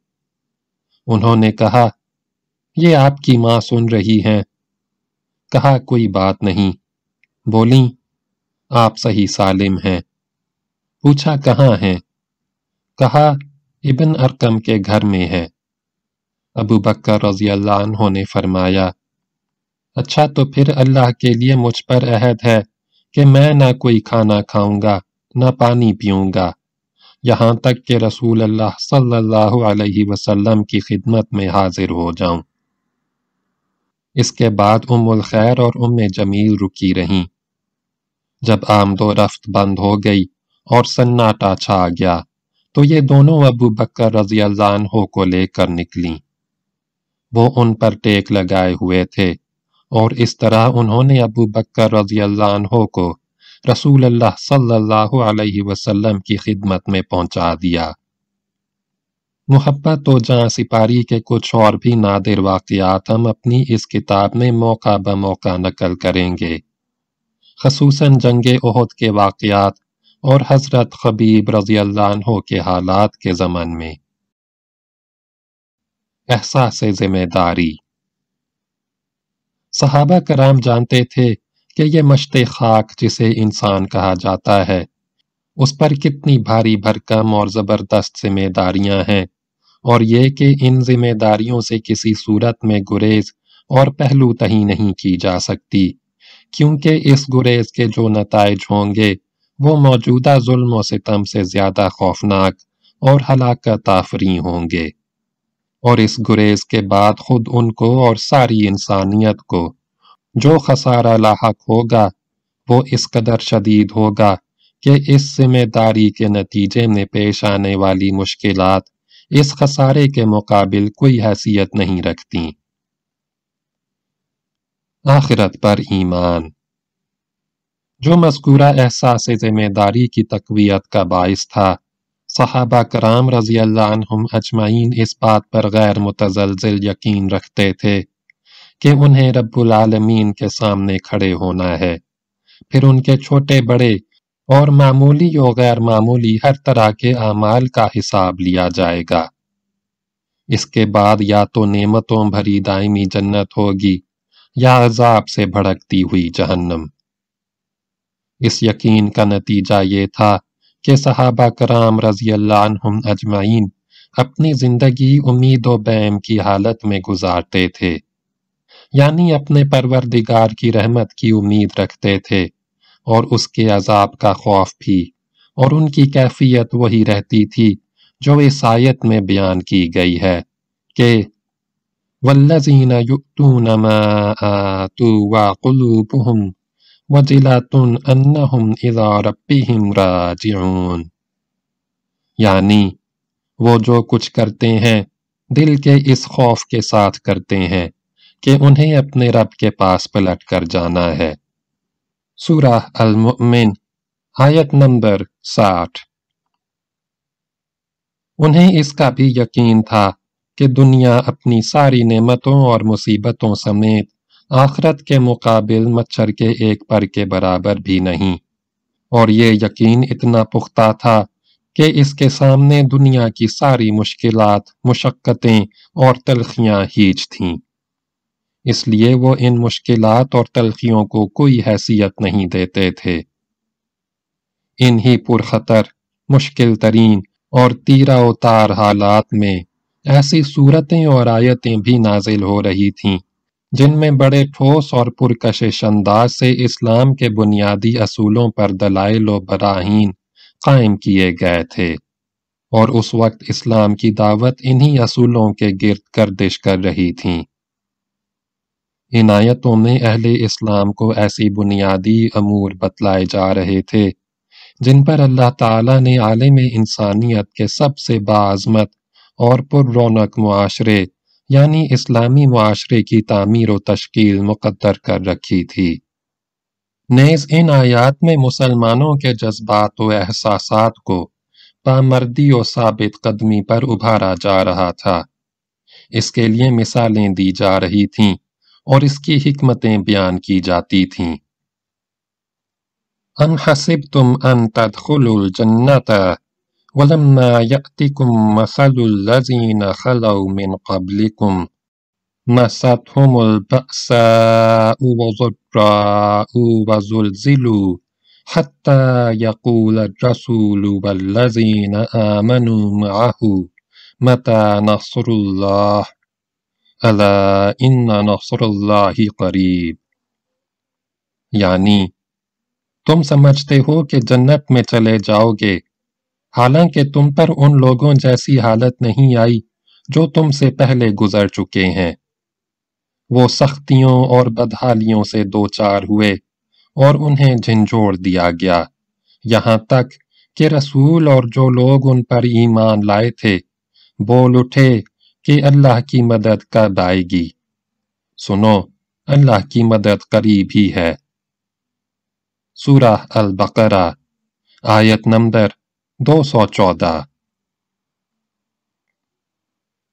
انہوں نے کہا، یہ آپ کی ماں سن رہی ہیں۔ کہا، کوئی بات نہیں۔ بولیں، آپ صحیح سالم ہیں۔ پوچھا، کہاں ہیں؟ کہا، ابن ارکم کے گھر میں ہے۔ ابو بکر رضی اللہ عنہ نے فرمایا اچھا تو پھر اللہ کے لیے مجھ پر عہد ہے کہ میں نہ کوئی کھانا کھاؤں گا، نہ پانی پیوں گا۔ یہاں تک کہ رسول اللہ صلی اللہ علیہ وسلم کی خدمت میں حاضر ہو جاؤں۔ اس کے بعد ام الخیر اور ام جمیل رکی رہیں۔ جب آمد و رفت بند ہو گئی اور سناٹا چھا گیا، تو یہ دونوں ابو بکر رضی اللہ عنہ کو لے کر نکلیں۔ وہ ان پر ٹیک لگائے ہوئے تھے اور اس طرح انہوں نے ابو بکر رضی اللہ عنہ کو رسول اللہ صلی اللہ علیہ وسلم کی خدمت میں پہنچا دیا۔ محبت و جہاں سپاری کے کچھ اور بھی نادر واقعات ہم اپنی اس کتاب میں موقع بموقع نقل کریں گے۔ خصوصاً جنگ عہد کے واقعات اور حضرت خبیب رضی اللہ عنہ کے حالات کے زمن میں۔ احساس ذمہ داری۔ صحابہ کرام جانتے تھے کہ یہ مشت خاک جسے انسان کہا جاتا ہے، اس پر کتنی بھاری بھرکم اور زبردست ذمہ داریاں ہیں، اور یہ کہ ان ذمہ داریوں سے کسی صورت میں گریز اور پہلو تہی نہیں کی جا سکتی، کیونکہ اس گریز کے جو نتائج ہوں گے، وہ موجودہ ظلم و ستم سے زیادہ خوفناک اور ہلاکت آفری ہوں گے۔ اور اس گریز کے بعد خود ان کو اور ساری انسانیت کو جو خسارہ لاحق ہوگا، وہ اس قدر شدید ہوگا کہ اس ذمہ داری کے نتیجے میں پیش آنے والی مشکلات اس خسارے کے مقابل کوئی حیثیت نہیں رکھتی۔ آخرت پر ایمان۔ جو مذکورہ احساس ذمہ داری کی تقویت کا باعث تھا، صحابہ کرام رضی اللہ عنہم اجمعین اس بات پر غیر متزلزل یقین رکھتے تھے کہ انہیں رب العالمین کے سامنے کھڑے ہونا ہے۔ پھر ان کے چھوٹے بڑے اور معمولی و غیر معمولی ہر طرح کے اعمال کا حساب لیا جائے گا۔ اس کے بعد یا تو نعمتوں بھری دائمی جنت ہوگی یا عذاب سے بھڑکتی ہوئی جہنم۔ اس یقین کا نتیجہ یہ تھا کہ صحابہ کرام رضی اللہ عنہم اجمعین اپنی زندگی، امید و بیم کی حالت میں گزارتے تھے۔ یعنی اپنے پروردگار کی رحمت کی امید رکھتے تھے اور اس کے عذاب کا خوف بھی، اور ان کی کیفیت وہی رہتی تھی جو اس آیت میں بیان کی گئی ہے کہ وَالَّذِينَ يُؤْتُونَ مَا آتُوا وَقُلُوبُهُمْ أَنَّهُمْ إِذَا رَبِّهِمْ رَاجِعُونَ۔ یعنی وہ جو کچھ کرتے ہیں، دل کے اس خوف کے ساتھ کرتے ہیں۔ کہ انہیں اپنے رب کے پاس پلٹ کر جانا ہے۔ سورہ المؤمن، آیت نمبر ساٹھ۔ انہیں اس کا بھی یقین تھا کہ دنیا اپنی ساری نعمتوں اور مصیبتوں سمیت آخرت کے مقابل مچھر کے ایک پر کے برابر بھی نہیں۔ اور یہ یقین اتنا پختہ تھا کہ اس کے سامنے دنیا کی ساری مشکلات، مشقتیں اور تلخیاں ہیچ تھیں۔ اس لیے وہ ان مشکلات اور تلخیوں کو کوئی حیثیت نہیں دیتے تھے۔ انہی پرخطر مشکل ترین اور تیرا اتار حالات میں ایسی صورتیں اور آیتیں بھی نازل ہو رہی تھیں، جن میں بڑے ٹھوس اور پرکشش انداز سے اسلام کے بنیادی اصولوں پر دلائل و براہین قائم کیے گئے تھے۔ اور اس وقت اسلام کی دعوت انہی اصولوں کے گرد گردش کر رہی تھیں۔ عنایتوں میں اہل اسلام کو ایسی بنیادی امور بتلائے جا رہے تھے، جن پر اللہ تعالی نے عالم انسانیت کے سب سے باعظمت اور پر رونق معاشرے یعنی اسلامی معاشرے کی تعمیر و تشکیل مقدر کر رکھی تھی۔ نیز ان آیات میں مسلمانوں کے جذبات و احساسات کو پامردی و ثابت قدمی پر ابھارا جا رہا تھا۔ اس کے لیے مثالیں دی جا رہی تھیں۔ اور اس کی حکمتیں بیان کی جاتی تھیں أن حسبتم أن تدخلوا الجنة ولما يأتكم مثل الذين خلوا من قبلكم مستهم البأساء والضراء وزلزلوا حتى يقول الرسول والذين آمنوا معه متى نصر الله الا ان نصر اللہ قریب یعنی تم سمجھتے ہو کہ جنت میں چلے جاؤ گے۔ حالانکہ تم پر ان لوگوں جیسی حالت نہیں آئی جو تم سے پہلے گزر چکے ہیں۔ وہ سختیوں اور بدحالیوں سے دو چار ہوئے اور انہیں جھنجھوڑ دیا گیا۔ یہاں تک کہ رسول اور جو لوگ ان پر ایمان لائے تھے، بول اٹھے کہ اللہ کی مدد کب آئے گی۔ سنو، اللہ کی مدد قریب ہی ہے۔ سورہ البقرہ، آیت نمبر دو سو چودہ۔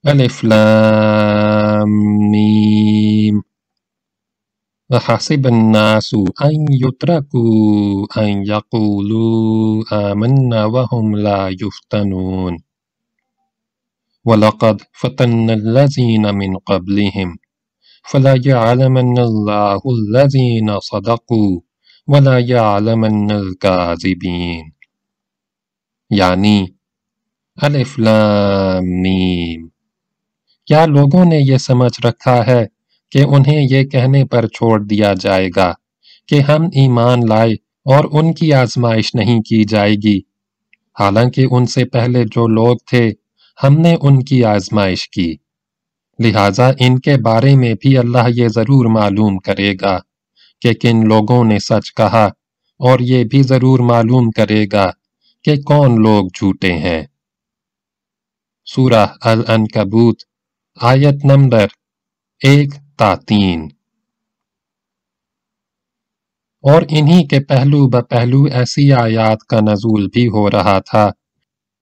الف لام میم۔ وحسب الناس ان يتركوا ان يقولوا آمنا وهم لا يفتنون۔ وَلَقَدْ فَتَنَّ الَّذِينَ مِنْ قَبْلِهِمْ فَلَا يَعْلَمَنَّ اللَّهُ الَّذِينَ صَدَقُوا وَلَا يَعْلَمَنَّ الْكَاذِبِينَ یعنی الف لام میم۔ کیا لوگوں نے یہ سمجھ رکھا ہے کہ انہیں یہ کہنے پر چھوڑ دیا جائے گا کہ ہم ایمان لائے اور ان کی آزمائش نہیں کی جائے گی؟ حالانکہ ان سے پہلے جو لوگ تھے ہم نے ان کی آزمائش کی۔ لہٰذا ان کے بارے میں بھی اللہ یہ ضرور معلوم کرے گا کہ کن لوگوں نے سچ کہا اور یہ بھی ضرور معلوم کرے گا کہ کون لوگ جھوٹے ہیں۔ سورہ الانکبوت آیت نمبر ایک تا تین۔ اور انہی کے پہلو بپہلو ایسی آیات کا نزول بھی ہو رہا تھا۔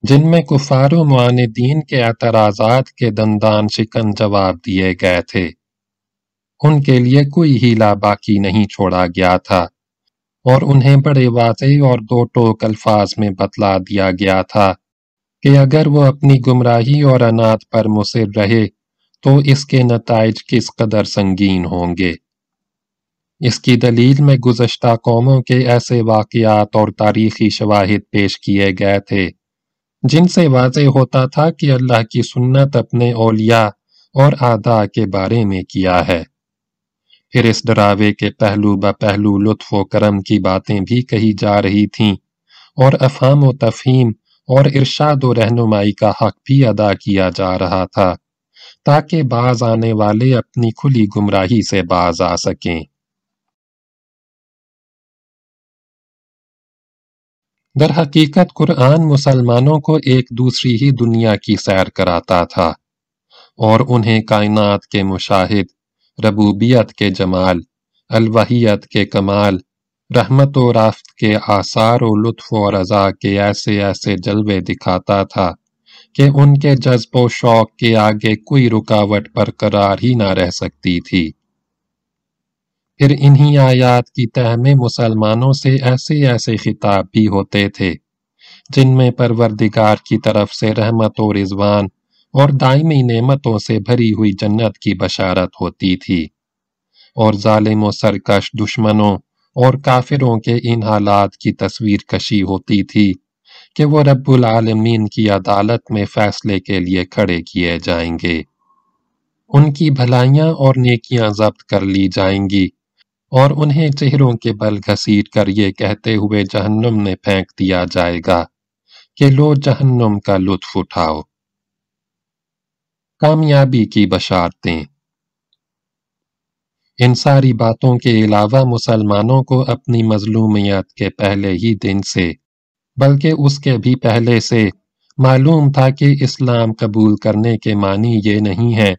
جن میں کفار و معاندین کے اعتراضات کے دندان شکن جواب دیے گئے تھے۔ ان کے لیے کوئی ہیلا باقی نہیں چھوڑا گیا تھا اور انہیں بڑے واضح اور دو ٹوک الفاظ میں بتلا دیا گیا تھا کہ اگر وہ اپنی گمراہی اور انات پر مصر رہے تو اس کے نتائج کس قدر سنگین ہوں گے۔ اس کی دلیل میں گزشتہ قوموں کے ایسے واقعات اور تاریخی شواہد پیش کیے گئے تھے۔ جن سے واضح ہوتا تھا کہ اللہ کی سنت اپنے اولیاء اور آدھا کے بارے میں کیا ہے۔ پھر اس ڈراوے کے پہلو بہ پہلو لطف و کرم کی باتیں بھی کہی جا رہی تھیں اور افہام و تفہیم اور ارشاد و رہنمائی کا حق بھی ادا کیا جا رہا تھا تاکہ باز آنے والے اپنی کھلی گمراہی سے باز آ سکیں۔ در حقیقت قرآن مسلمانوں کو ایک دوسری ہی دنیا کی سیر کراتا تھا اور انہیں کائنات کے مشاہد، ربوبیت کے جمال، الوحیت کے کمال، رحمت و رافت کے آثار و لطف و رضا کے ایسے ایسے جلوے دکھاتا تھا کہ ان کے جذب و شوق کے آگے کوئی رکاوٹ برقرار ہی نہ رہ سکتی تھی۔ پھر انہی آیات کی تہ میں مسلمانوں سے ایسے ایسے خطاب بھی ہوتے تھے، جن میں پروردگار کی طرف سے رحمت و رضوان اور دائمی نعمتوں سے بھری ہوئی جنت کی بشارت ہوتی تھی۔ اور ظالم و سرکش دشمنوں اور کافروں کے ان حالات کی تصویر کشی ہوتی تھی کہ وہ رب العالمین کی عدالت میں فیصلے کے لیے کھڑے کیے جائیں گے۔ ان کی بھلائیاں اور نیکیاں ضبط کر لی جائیں گی۔ اور انہیں چہروں کے بل گھسیٹ کر یہ کہتے ہوئے جہنم میں پھینک دیا جائے گا کہ لو جہنم کا لطف اٹھاؤ۔ کامیابی کی بشارتیں۔ ان ساری باتوں کے علاوہ مسلمانوں کو اپنی مظلومیت کے پہلے ہی دن سے، بلکہ اس کے بھی پہلے سے، معلوم تھا کہ اسلام قبول کرنے کے معنی یہ نہیں ہے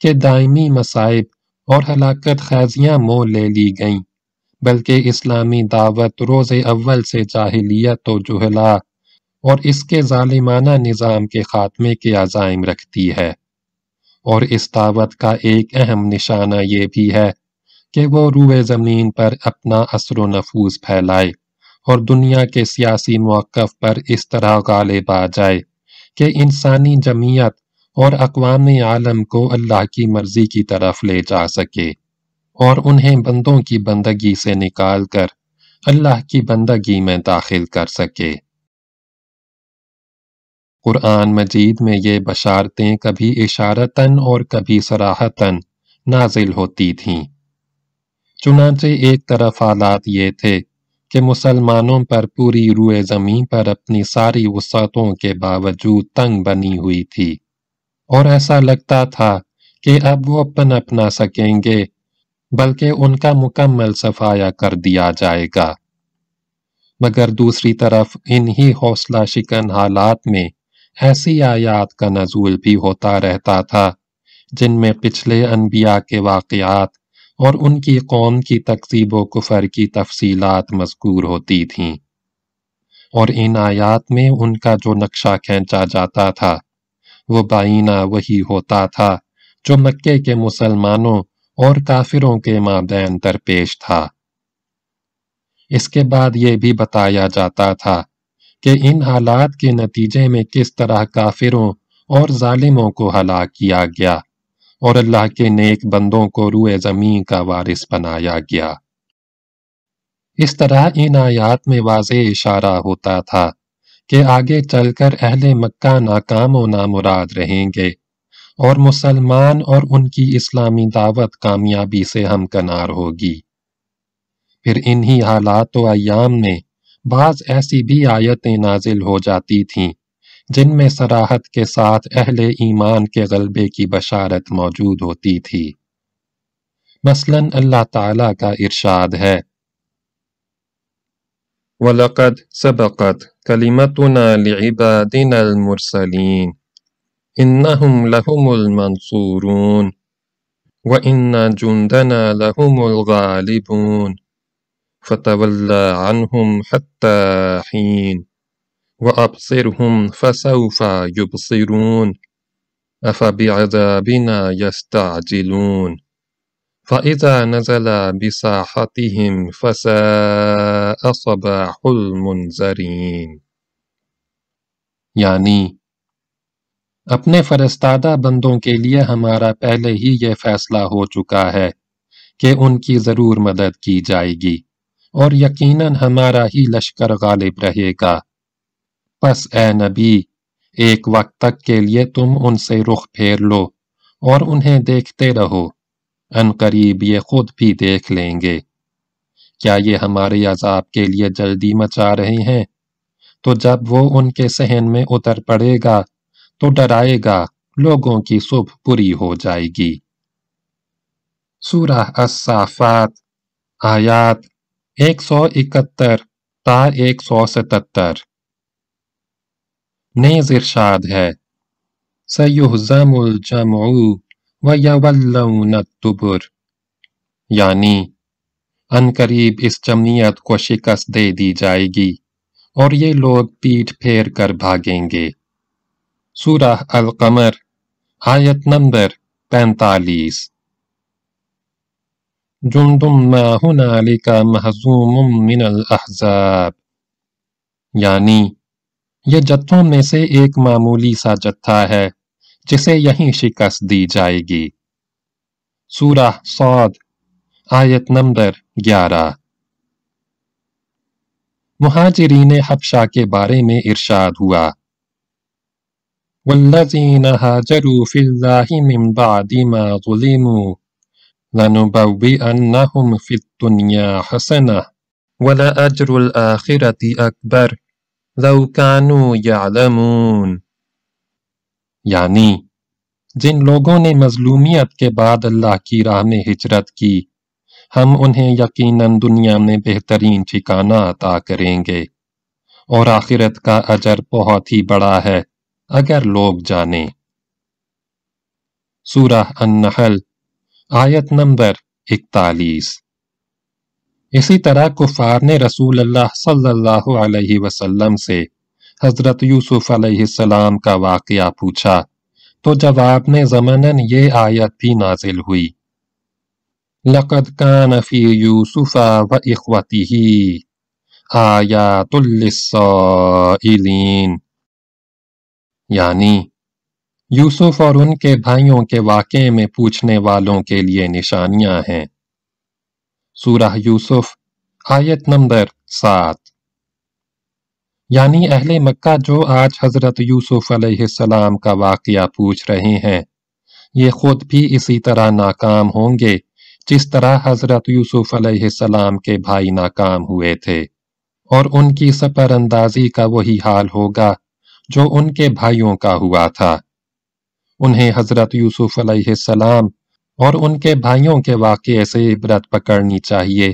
کہ دائمی مصائب اور ہلاکت خیزیاں مول لے لی گئیں، بلکہ اسلامی دعوت روز اول سے جاہلیت و جہلا اور اس کے ظالمانہ نظام کے خاتمے کے عزائم رکھتی ہے۔ اور اس دعوت کا ایک اہم نشانہ یہ بھی ہے کہ وہ روئے زمین پر اپنا اثر و نفوذ پھیلائے اور دنیا کے سیاسی موقف پر اس طرح غالب آ جائے کہ انسانی جمعیت اور اقوام عالم کو اللہ کی مرضی کی طرف لے جا سکے اور انہیں بندوں کی بندگی سے نکال کر اللہ کی بندگی میں داخل کر سکے۔ قرآن مجید میں یہ بشارتیں کبھی اشارتاً اور کبھی سراحتاً نازل ہوتی تھیں۔ چنانچہ ایک طرف حالات یہ تھے کہ مسلمانوں پر پوری روئے زمین پر اپنی ساری وسعتوں کے باوجود تنگ بنی ہوئی تھی۔ اور ایسا لگتا تھا کہ اب وہ پن اپنا سکیں گے، بلکہ ان کا مکمل صفایا کر دیا جائے گا۔ مگر دوسری طرف انہی حوصلہ شکن حالات میں ایسی آیات کا نزول بھی ہوتا رہتا تھا، جن میں پچھلے انبیاء کے واقعات اور ان کی قوم کی تقسیب و کفر کی تفصیلات مذکور ہوتی تھیں۔ اور ان آیات میں ان کا جو نقشہ کھینچا جاتا تھا وہ بائینہ وہی ہوتا تھا جو مکے کے مسلمانوں اور کافروں کے مابین درپیش تھا۔ اس کے بعد یہ بھی بتایا جاتا تھا کہ ان حالات کے نتیجے میں کس طرح کافروں اور ظالموں کو ہلاک کیا گیا اور اللہ کے نیک بندوں کو روئے زمین کا وارث بنایا گیا۔ اس طرح ان آیات میں واضح اشارہ ہوتا تھا کہ آگے چل کر اہل مکہ ناکام و نامراد رہیں گے اور مسلمان اور ان کی اسلامی دعوت کامیابی سے ہم کنار ہوگی۔ پھر انہی حالات و ایام میں بعض ایسی بھی آیتیں نازل ہو جاتی تھیں جن میں سراحت کے ساتھ اہل ایمان کے غلبے کی بشارت موجود ہوتی تھی۔ مثلا اللہ تعالی کا ارشاد ہے وَلَقَدْ سَبَقَتْ كَلِمَتُنَا لِعِبَادِنَا الْمُرْسَلِينَ إِنَّهُمْ لَهُمُ الْمَنْصُورُونَ وَإِنَّ جُنْدَنَا لَهُمُ الْغَالِبُونَ فَتَوَلَّى عَنْهُمْ حَتَّى حِينٍ وَأَبْصِرْهُمْ فَسَوْفَ يُبْصِرُونَ أَفَبِعَذَابِنَا يَسْتَعْجِلُونَ فَإِذَا نَزَلَ بِسَاحَتِهِمْ فَسَاءَ صَبَاحُ الْمُنذَرِينَ یعنی اپنے فرستادہ بندوں کے لیے ہمارا پہلے ہی یہ فیصلہ ہو چکا ہے کہ ان کی ضرور مدد کی جائے گی اور یقیناً ہمارا ہی لشکر غالب رہے گا۔ پس اے نبی، ایک وقت تک کے لیے تم ان سے رخ پھیر لو اور انہیں دیکھتے رہو۔ ان قریب یہ خود بھی دیکھ لیں گے۔ کیا یہ ہمارے عذاب کے لیے جلدی مچا رہے ہیں؟ تو جب وہ ان کے سہن میں اتر پڑے گا، تو ڈرائے گا، لوگوں کی صبح پوری ہو جائے گی۔ سورہ الصافات، آیات ایک سو اکتر تا ایک سو ستتر۔ نیز ارشاد ہے سیحزم الجمع وَيَوَلَّوْنَ الدُّبُرْ یعنی ان قریب اس جمعیت کو شکست دے دی جائے گی اور یہ لوگ پیٹ پھیر کر بھاگیں گے۔ سورہ القمر، آیت نمبر پینتالیس۔ جندم ما هنالك محزوم من الاحزاب۔ یعنی یہ جتھوں میں سے ایک معمولی سا جتھا ہے جسے یہیں شکست دی جائے گی۔ سورہ سعود آیت نمبر گیارہ۔ مہاجرین حبشہ کے بارے میں ارشاد ہوا۔ والذین حاجروا فی اللہ من بعد ما ظلموا لنبوئنہم فی الدنیا حسنہ ولأجر الآخرة اکبر لو كانوا يعلمون۔ یعنی جن لوگوں نے مظلومیت کے بعد اللہ کی راہ میں ہجرت کی ہم انہیں یقیناً دنیا میں بہترین ٹھکانہ عطا کریں گے۔ اور آخرت کا اجر بہت ہی بڑا ہے، اگر لوگ جانیں۔ سورہ النحل، آیت نمبر اکتالیس۔ اسی طرح کفار نے رسول اللہ صلی اللہ علیہ وسلم سے حضرت یوسف علیہ السلام کا واقعہ پوچھا، تو جواب میں زمناً یہ آیت بھی نازل ہوئی۔ لقد كان في يوسف وإخوته آيات للسائلين. یعنی یوسف اور ان کے بھائیوں کے واقعے میں پوچھنے والوں کے لیے نشانیاں ہیں۔ سورہ یوسف، آیت نمبر سات۔ یعنی اہل مکہ جو آج حضرت یوسف علیہ السلام کا واقعہ پوچھ رہے ہیں، یہ خود بھی اسی طرح ناکام ہوں گے جس طرح حضرت یوسف علیہ السلام کے بھائی ناکام ہوئے تھے، اور ان کی سپر اندازی کا وہی حال ہوگا جو ان کے بھائیوں کا ہوا تھا۔ انہیں حضرت یوسف علیہ السلام اور ان کے بھائیوں کے واقعے سے عبرت پکڑنی چاہیے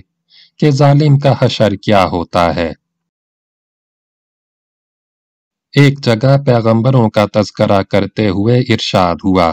کہ ظالم کا حشر کیا ہوتا ہے۔ ایک جگہ پیغمبروں کا تذکرہ کرتے ہوئے ارشاد ہوا۔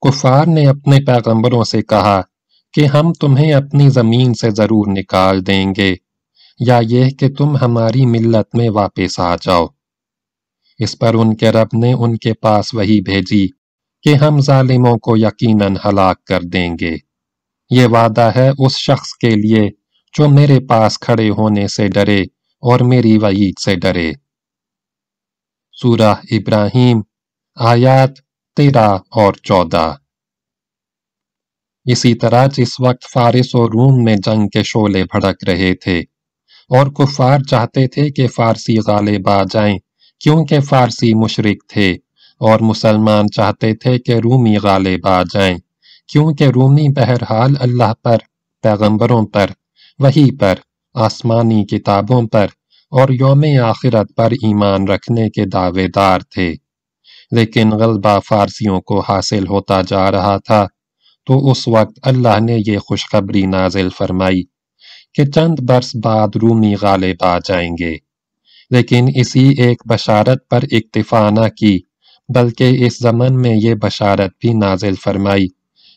کفار نے اپنے پیغمبروں سے کہا کہ ہم تمہیں اپنی زمین سے ضرور نکال دیں گے یا یہ کہ تم ہماری ملت میں واپس آ جاؤ۔ اس پر ان کے رب نے ان کے پاس وہی بھیجی کہ ہم ظالموں کو یقیناً ہلاک کر دیں گے۔ یہ وعدہ ہے اس شخص کے لیے جو میرے پاس کھڑے ہونے سے ڈرے اور میری وعید سے ڈرے۔ سورہ ابراہیم، آیات تیرہ اور چودہ۔ اسی طرح جس وقت فارس و روم میں جنگ کے شعلے بھڑک رہے تھے اور کفار چاہتے تھے کہ فارسی غالب آ جائیں، کیونکہ فارسی مشرق تھے اور مسلمان چاہتے تھے کہ رومی غالب آ جائیں، کیونکہ رومی بہرحال اللہ پر، پیغمبروں پر وہی پر، آسمانی کتابوں پر اور یوم آخرت پر ایمان رکھنے کے دعوے دار تھے۔ لیکن غلبہ فارسیوں کو حاصل ہوتا جا رہا تھا، تو اس وقت اللہ نے یہ خوشخبری نازل فرمائی کہ چند برس بعد رومی غالب آ جائیں گے۔ لیکن اسی ایک بشارت پر اکتفا نہ کی، بلکہ اس زمن میں یہ بشارت بھی نازل فرمائی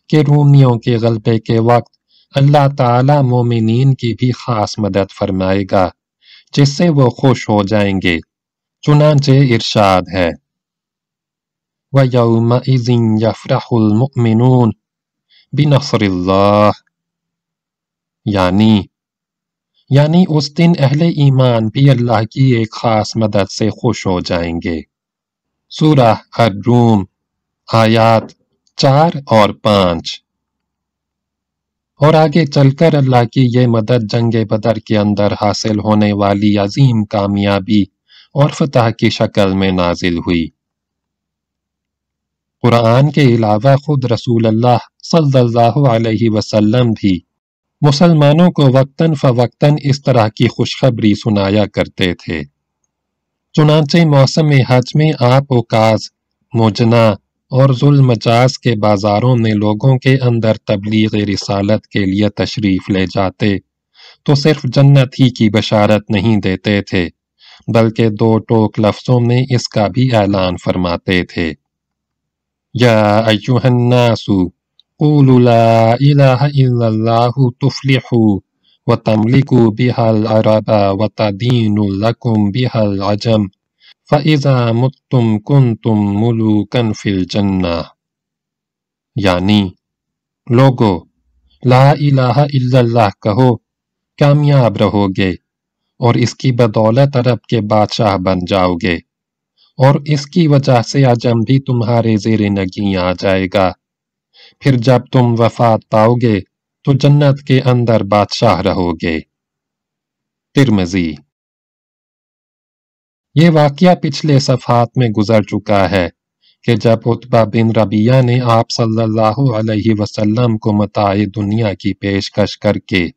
کہ رومیوں کے غلبے کے وقت اللہ تعالی مومنین کی بھی خاص مدد فرمائے گا، جس سے وہ خوش ہو جائیں گے۔ چنانچہ ارشاد ہے۔ وَيَوْمَئِذٍ يَفْرَحُ الْمُؤْمِنُونَ بِنَصْرِ اللَّهِ یعنی یعنی اس دن اہل ایمان بھی اللہ کی ایک خاص مدد سے خوش ہو جائیں گے۔ سورہ الروم، آیات چار اور پانچ۔ اور آگے چل کر اللہ کی یہ مدد جنگ بدر کے اندر حاصل ہونے والی عظیم کامیابی اور فتح کی شکل میں نازل ہوئی۔ قرآن کے علاوہ خود رسول اللہ صلی اللہ علیہ وسلم بھی۔ مسلمانوں کو وقتاً فوقتاً اس طرح کی خوشخبری سنایا کرتے تھے۔ چنانچہ موسم حج میں آپ اوکاز موجنا اور ظلم مجاز کے بازاروں میں لوگوں کے اندر تبلیغ رسالت کے لیے تشریف لے جاتے تو صرف جنت ہی کی بشارت نہیں دیتے تھے، بلکہ دو ٹوک لفظوں میں اس کا بھی اعلان فرماتے تھے۔ یا ایوہ الناس، قولوا لا الہ الا اللہ تفلحوا وتملكوا بها العرب وتدين لكم بها العجم، فَإِذَا مُتُّمْ كُنْتُمْ مُلُوكًا فِي الْجَنَّةِ. یعنی لوگو، لا الہ الا اللہ کہو، کامیاب رہو گے اور اس کی بدولت عرب کے بادشاہ بن جاؤ گے۔ اور اس کی وجہ سے عجم بھی تمہارے زیر نگی آ جائے گا۔ پھر جب تم وفات پاؤ گے، تو جنت کے اندر بادشاہ رہو گے۔ ترمزی یہ واقعہ پچھلے صفحات میں گزر چکا ہے کہ جب عطبہ بن ربیہ نے آپ صلی اللہ علیہ وسلم کو متاع دنیا کی پیشکش کر کے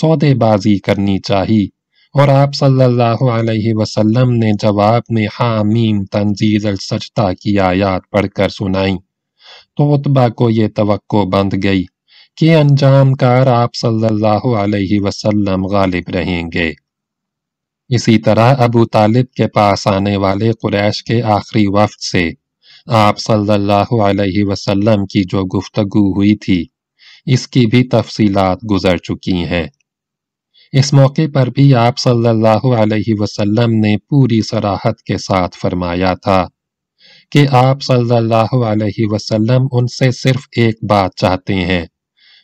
سودے بازی کرنی چاہی اور آپ صلی اللہ علیہ وسلم نے جواب میں حامیم تنزیل السجدہ کی آیات پڑھ کر سنائی۔ تو عطبہ کو یہ توقع بند گئی کہ انجام کار آپ صلی اللہ علیہ وسلم غالب رہیں گے۔ اسی طرح ابو طالب کے پاس آنے والے قریش کے آخری وفد سے آپ صلی اللہ علیہ وسلم کی جو گفتگو ہوئی تھی، اس کی بھی تفصیلات گزر چکی ہیں۔ اس موقع پر بھی آپ صلی اللہ علیہ وسلم نے پوری سراحت کے ساتھ فرمایا تھا کہ آپ صلی اللہ علیہ وسلم ان سے صرف ایک بات چاہتے ہیں،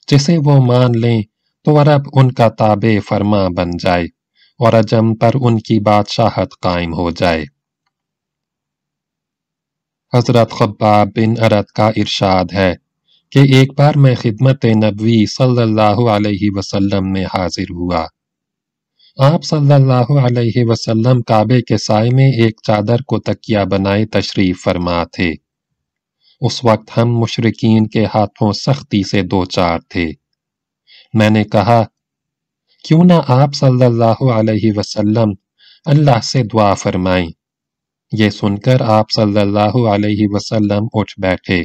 جسے وہ مان لیں تو عرب ان کا تابع فرما بن جائے اور عجم پر ان کی بادشاہت قائم ہو جائے۔ حضرت خباب بن عرد کا ارشاد ہے کہ ایک بار میں خدمت نبوی صلی اللہ علیہ وسلم میں حاضر ہوا۔ آپ صلی اللہ علیہ وسلم کعبے کے سائے میں ایک چادر کو تکیہ بنائے تشریف فرما تھے۔ اس وقت ہم مشرقین کے ہاتھوں سختی سے دو چار تھے۔ میں نے کہا، کیوں نہ آپ صلی اللہ علیہ وسلم اللہ سے دعا فرمائیں۔ یہ سن کر آپ صلی اللہ علیہ وسلم اٹھ بیٹھے۔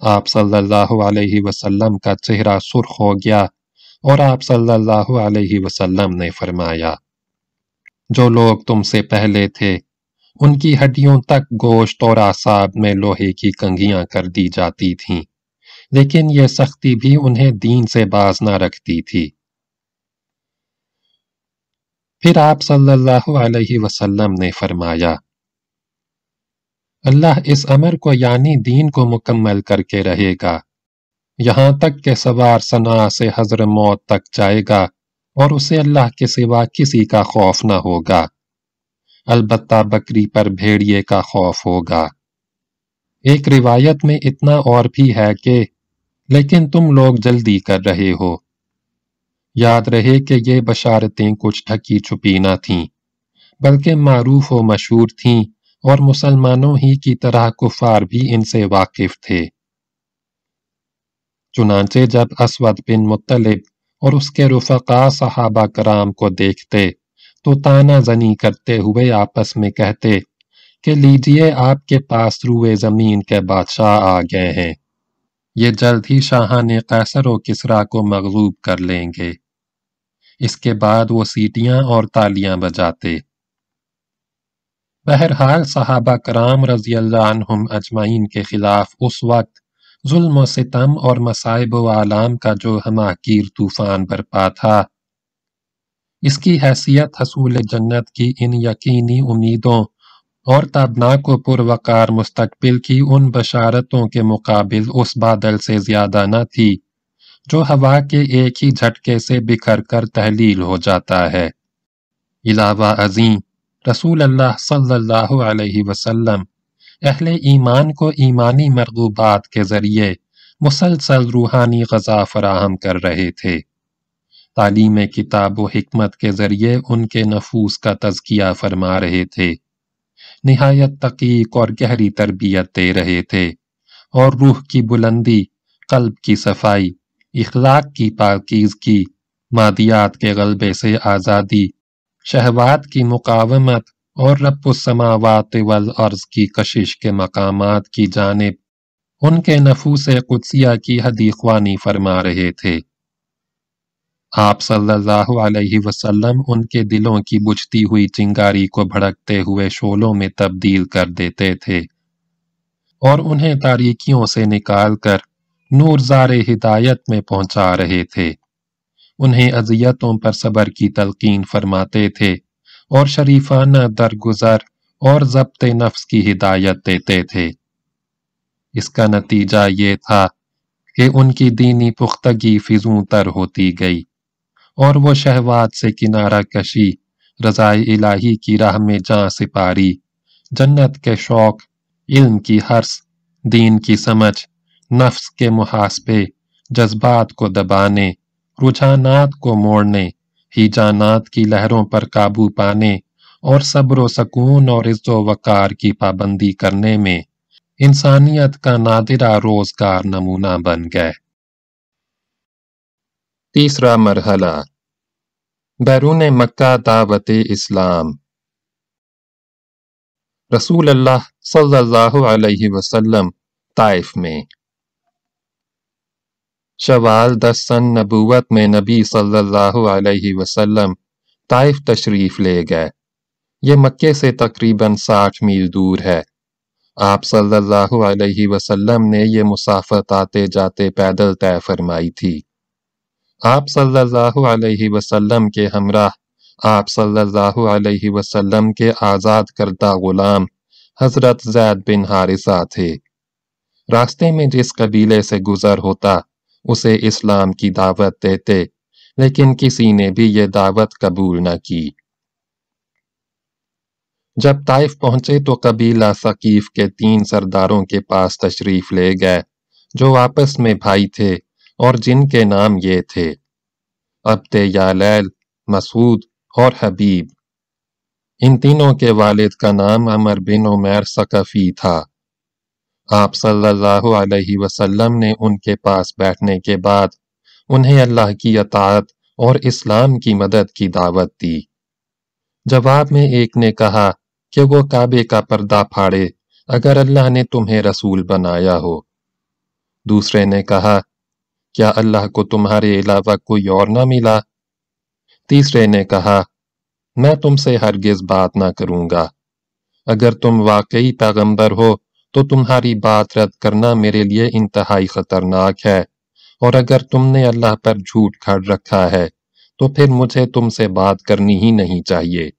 آپ صلی اللہ علیہ وسلم کا چہرہ سرخ ہو گیا۔ اور آپ صلی اللہ علیہ وسلم نے فرمایا، جو لوگ تم سے پہلے تھے، ان کی ہڈیوں تک گوشت اور آساب میں لوہے کی کنگیاں کر دی جاتی تھیں، لیکن یہ سختی بھی انہیں دین سے باز نہ رکھتی تھی۔ پھر آپ صلی اللہ علیہ وسلم نے فرمایا، اللہ اس امر کو یعنی دین کو مکمل کر کے رہے گا۔ یہاں تک کہ سوار سنا سے حضر موت تک جائے گا اور اسے اللہ کے سوا کسی کا خوف نہ ہوگا۔ البتہ بکری پر بھیڑیے کا خوف ہوگا۔ ایک روایت میں اتنا اور بھی ہے کہ لیکن تم لوگ جلدی کر رہے ہو۔ یاد رہے کہ یہ بشارتیں کچھ ڈھکی چھپی نہ تھیں، بلکہ معروف و مشہور تھیں اور مسلمانوں ہی کی طرح کفار بھی ان سے واقف تھے۔ چنانچہ جب اسود بن مطلب اور اس کے رفقا صحابہ کرام کو دیکھتے تو تانا زنی کرتے ہوئے آپس میں کہتے کہ لیجیے آپ کے پاس روئے زمین کے بادشاہ آ گئے ہیں۔ یہ جلد ہی شاہان قیصر و کسرا کو مغلوب کر لیں گے۔ اس کے بعد وہ سیٹیاں اور تالیاں بجاتے۔ بہرحال صحابہ کرام رضی اللہ عنہم اجمعین کے خلاف اس وقت ظلم و ستم اور مصائب و عالام کا جو ہماکیر طوفان برپا تھا۔ اس کی حیثیت حصول جنت کی ان یقینی امیدوں اور تابناک و پروقار مستقبل کی ان بشارتوں کے مقابل اس بادل سے زیادہ نہ تھی، جو ہوا کے ایک ہی جھٹکے سے بکھر کر تحلیل ہو جاتا ہے۔ علاوہ عظیم رسول اللہ صلی اللہ علیہ وسلم اہل ایمان کو ایمانی مرغوبات کے ذریعے مسلسل روحانی غذا فراہم کر رہے تھے۔ تعلیم کتاب و حکمت کے ذریعے ان کے نفوس کا تزکیہ فرما رہے تھے۔ نہایت تقیق اور گہری تربیت دے رہے تھے اور روح کی بلندی، قلب کی صفائی، اخلاق کی پاکیزگی، مادیات کے غلبے سے آزادی، شہوات کی مقاومت اور رب السماوات والارض کی کشش کے مقامات کی جانب ان کے نفوس قدسیہ کی حدیقوانی فرما رہے تھے۔ آپ صلی اللہ علیہ وسلم ان کے دلوں کی بجھتی ہوئی چنگاری کو بھڑکتے ہوئے شولوں میں تبدیل کر دیتے تھے اور انہیں تاریکیوں سے نکال کر نور زار ہدایت میں پہنچا رہے تھے۔ انہیں اذیتوں پر صبر کی تلقین فرماتے تھے۔ اور شریفانہ درگزر اور ضبط نفس کی ہدایت دیتے تھے۔ اس کا نتیجہ یہ تھا کہ ان کی دینی پختگی فضوں تر ہوتی گئی اور وہ شہوات سے کنارہ کشی رضائی الہی کی راہ میں جاں سپاری، جنت کے شوق، علم کی حرص، دین کی سمجھ، نفس کے محاسبے، جذبات کو دبانے، رجحانات کو موڑنے ہی جانات کی لہروں پر قابو پانے اور صبر و سکون اور عز و وقار کی پابندی کرنے میں انسانیت کا نادرہ روزگار نمونہ بن گئے۔ تیسرا مرحلہ، بیرون مکہ دعوت اسلام۔ رسول اللہ صلی اللہ علیہ وسلم طائف میں شوال دس سن نبوت میں نبی صلی اللہ علیہ وسلم طائف تشریف لے گئے۔ یہ مکے سے تقریباً ساٹھ میل دور ہے۔ آپ صلی اللہ علیہ وسلم نے یہ مسافت آتے جاتے پیدل طے فرمائی تھی۔ آپ صلی اللہ علیہ وسلم کے ہمراہ، آپ صلی اللہ علیہ وسلم کے آزاد کردہ غلام حضرت زید بن حارثہ تھے۔ راستے میں جس قبیلے سے گزر ہوتا اسے اسلام کی دعوت دیتے، لیکن کسی نے بھی یہ دعوت قبول نہ کی۔ جب طائف پہنچے تو قبیلہ ثقیف کے تین سرداروں کے پاس تشریف لے گئے، جو آپس میں بھائی تھے اور جن کے نام یہ تھے، عبد یالیل، مسعود اور حبیب۔ ان تینوں کے والد کا نام عمر بن عمیر سقفی تھا۔ آپ صلی اللہ علیہ وسلم نے ان کے پاس بیٹھنے کے بعد انہیں اللہ کی اطاعت اور اسلام کی مدد کی دعوت دی۔ جواب میں ایک نے کہا کہ وہ کعبے کا پردہ پھاڑے اگر اللہ نے تمہیں رسول بنایا ہو۔ دوسرے نے کہا، کیا اللہ کو تمہارے علاوہ کوئی اور نہ ملا؟ تیسرے نے کہا، میں تم سے ہرگز بات نہ کروں گا۔ اگر تم واقعی پیغمبر ہو تو تمہاری بات رد کرنا میرے لیے انتہائی خطرناک ہے۔ اور اگر تم نے اللہ پر جھوٹ کھڑ رکھا ہے، تو پھر مجھے تم سے بات کرنی ہی نہیں چاہیے۔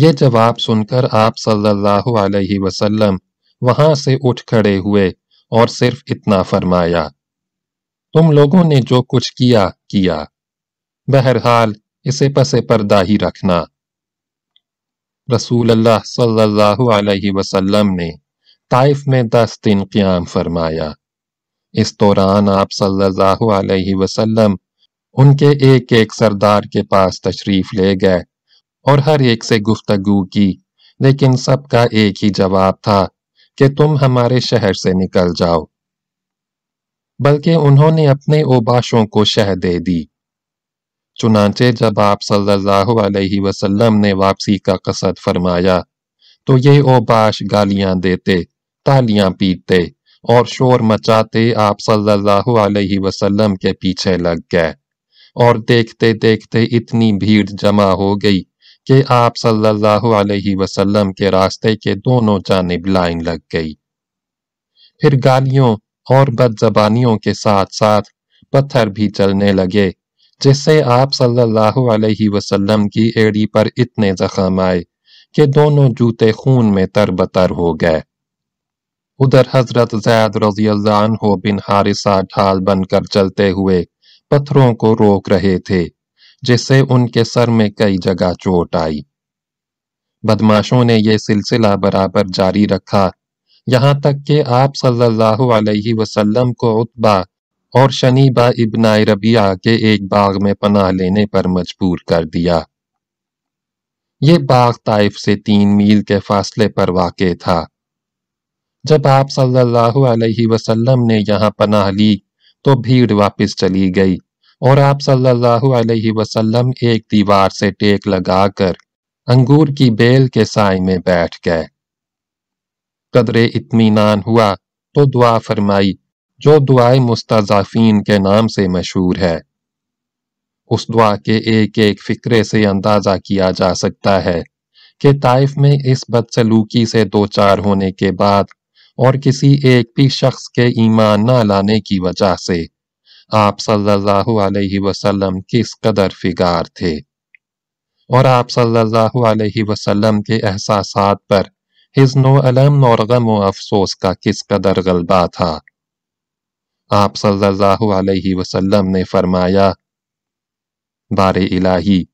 یہ جواب سن کر آپ صلی اللہ علیہ وسلم وہاں سے اٹھ کھڑے ہوئے اور صرف اتنا فرمایا، تم لوگوں نے جو کچھ کیا کیا۔ بہرحال، اسے پسے پردہ ہی رکھنا۔ رسول اللہ صلی اللہ علیہ وسلم نے طائف میں دس دن قیام فرمایا۔ اس دوران آپ صلی اللہ علیہ وسلم ان کے ایک ایک سردار کے پاس تشریف لے گئے اور ہر ایک سے گفتگو کی، لیکن سب کا ایک ہی جواب تھا کہ تم ہمارے شہر سے نکل جاؤ۔ بلکہ انہوں نے اپنے اوباشوں کو شہ دے دی۔ چنانچہ جب آپ صلی اللہ علیہ وسلم نے واپسی کا قصد فرمایا تو یہ اوباش گالیاں دیتے، تالیاں پیٹتے اور شور مچاتے آپ صلی اللہ علیہ وسلم کے پیچھے لگ گئے اور دیکھتے دیکھتے اتنی بھیڑ جمع ہو گئی کہ آپ صلی اللہ علیہ وسلم کے راستے کے دونوں جانب لائن لگ گئی۔ پھر گالیوں اور بد زبانیوں کے ساتھ ساتھ پتھر بھی چلنے لگے جس سے آپ صلی اللہ علیہ وسلم کی ایڑی پر اتنے زخم آئے کہ دونوں جوتے خون میں تر بتر ہو گئے۔ ادھر حضرت زید رضی اللہ عنہ بن حارثہ ڈھال بن کر چلتے ہوئے پتھروں کو روک رہے تھے جس سے ان کے سر میں کئی جگہ چوٹ آئی۔ بدماشوں نے یہ سلسلہ برابر جاری رکھا، یہاں تک کہ آپ صلی اللہ علیہ وسلم کو اتبا اور شنیبہ ابن ربیہ کے ایک باغ میں پناہ لینے پر مجبور کر دیا۔ یہ باغ طائف سے تین میل کے فاصلے پر واقع تھا۔ جب آپ صلی اللہ علیہ وسلم نے یہاں پناہ لی تو بھیڑ واپس چلی گئی اور آپ صلی اللہ علیہ وسلم ایک دیوار سے ٹیک لگا کر انگور کی بیل کے سائے میں بیٹھ گئے۔ قدر اطمینان ہوا تو دعا فرمائی جو دعائے مستضافین کے نام سے مشہور ہے۔ اس دعا کے ایک ایک فکرے سے اندازہ کیا جا سکتا ہے کہ طائف میں اس بدسلوکی سے دو چار ہونے کے بعد اور کسی ایک بھی شخص کے ایمان نہ لانے کی وجہ سے آپ صلی اللہ علیہ وسلم کس قدر فگار تھے۔ اور آپ صلی اللہ علیہ وسلم کے احساسات پر حزن و علم اور غم و افسوس کا کس قدر غلبہ تھا۔ آپ صلی اللہ علیہ وسلم نے فرمایا، بار الہی،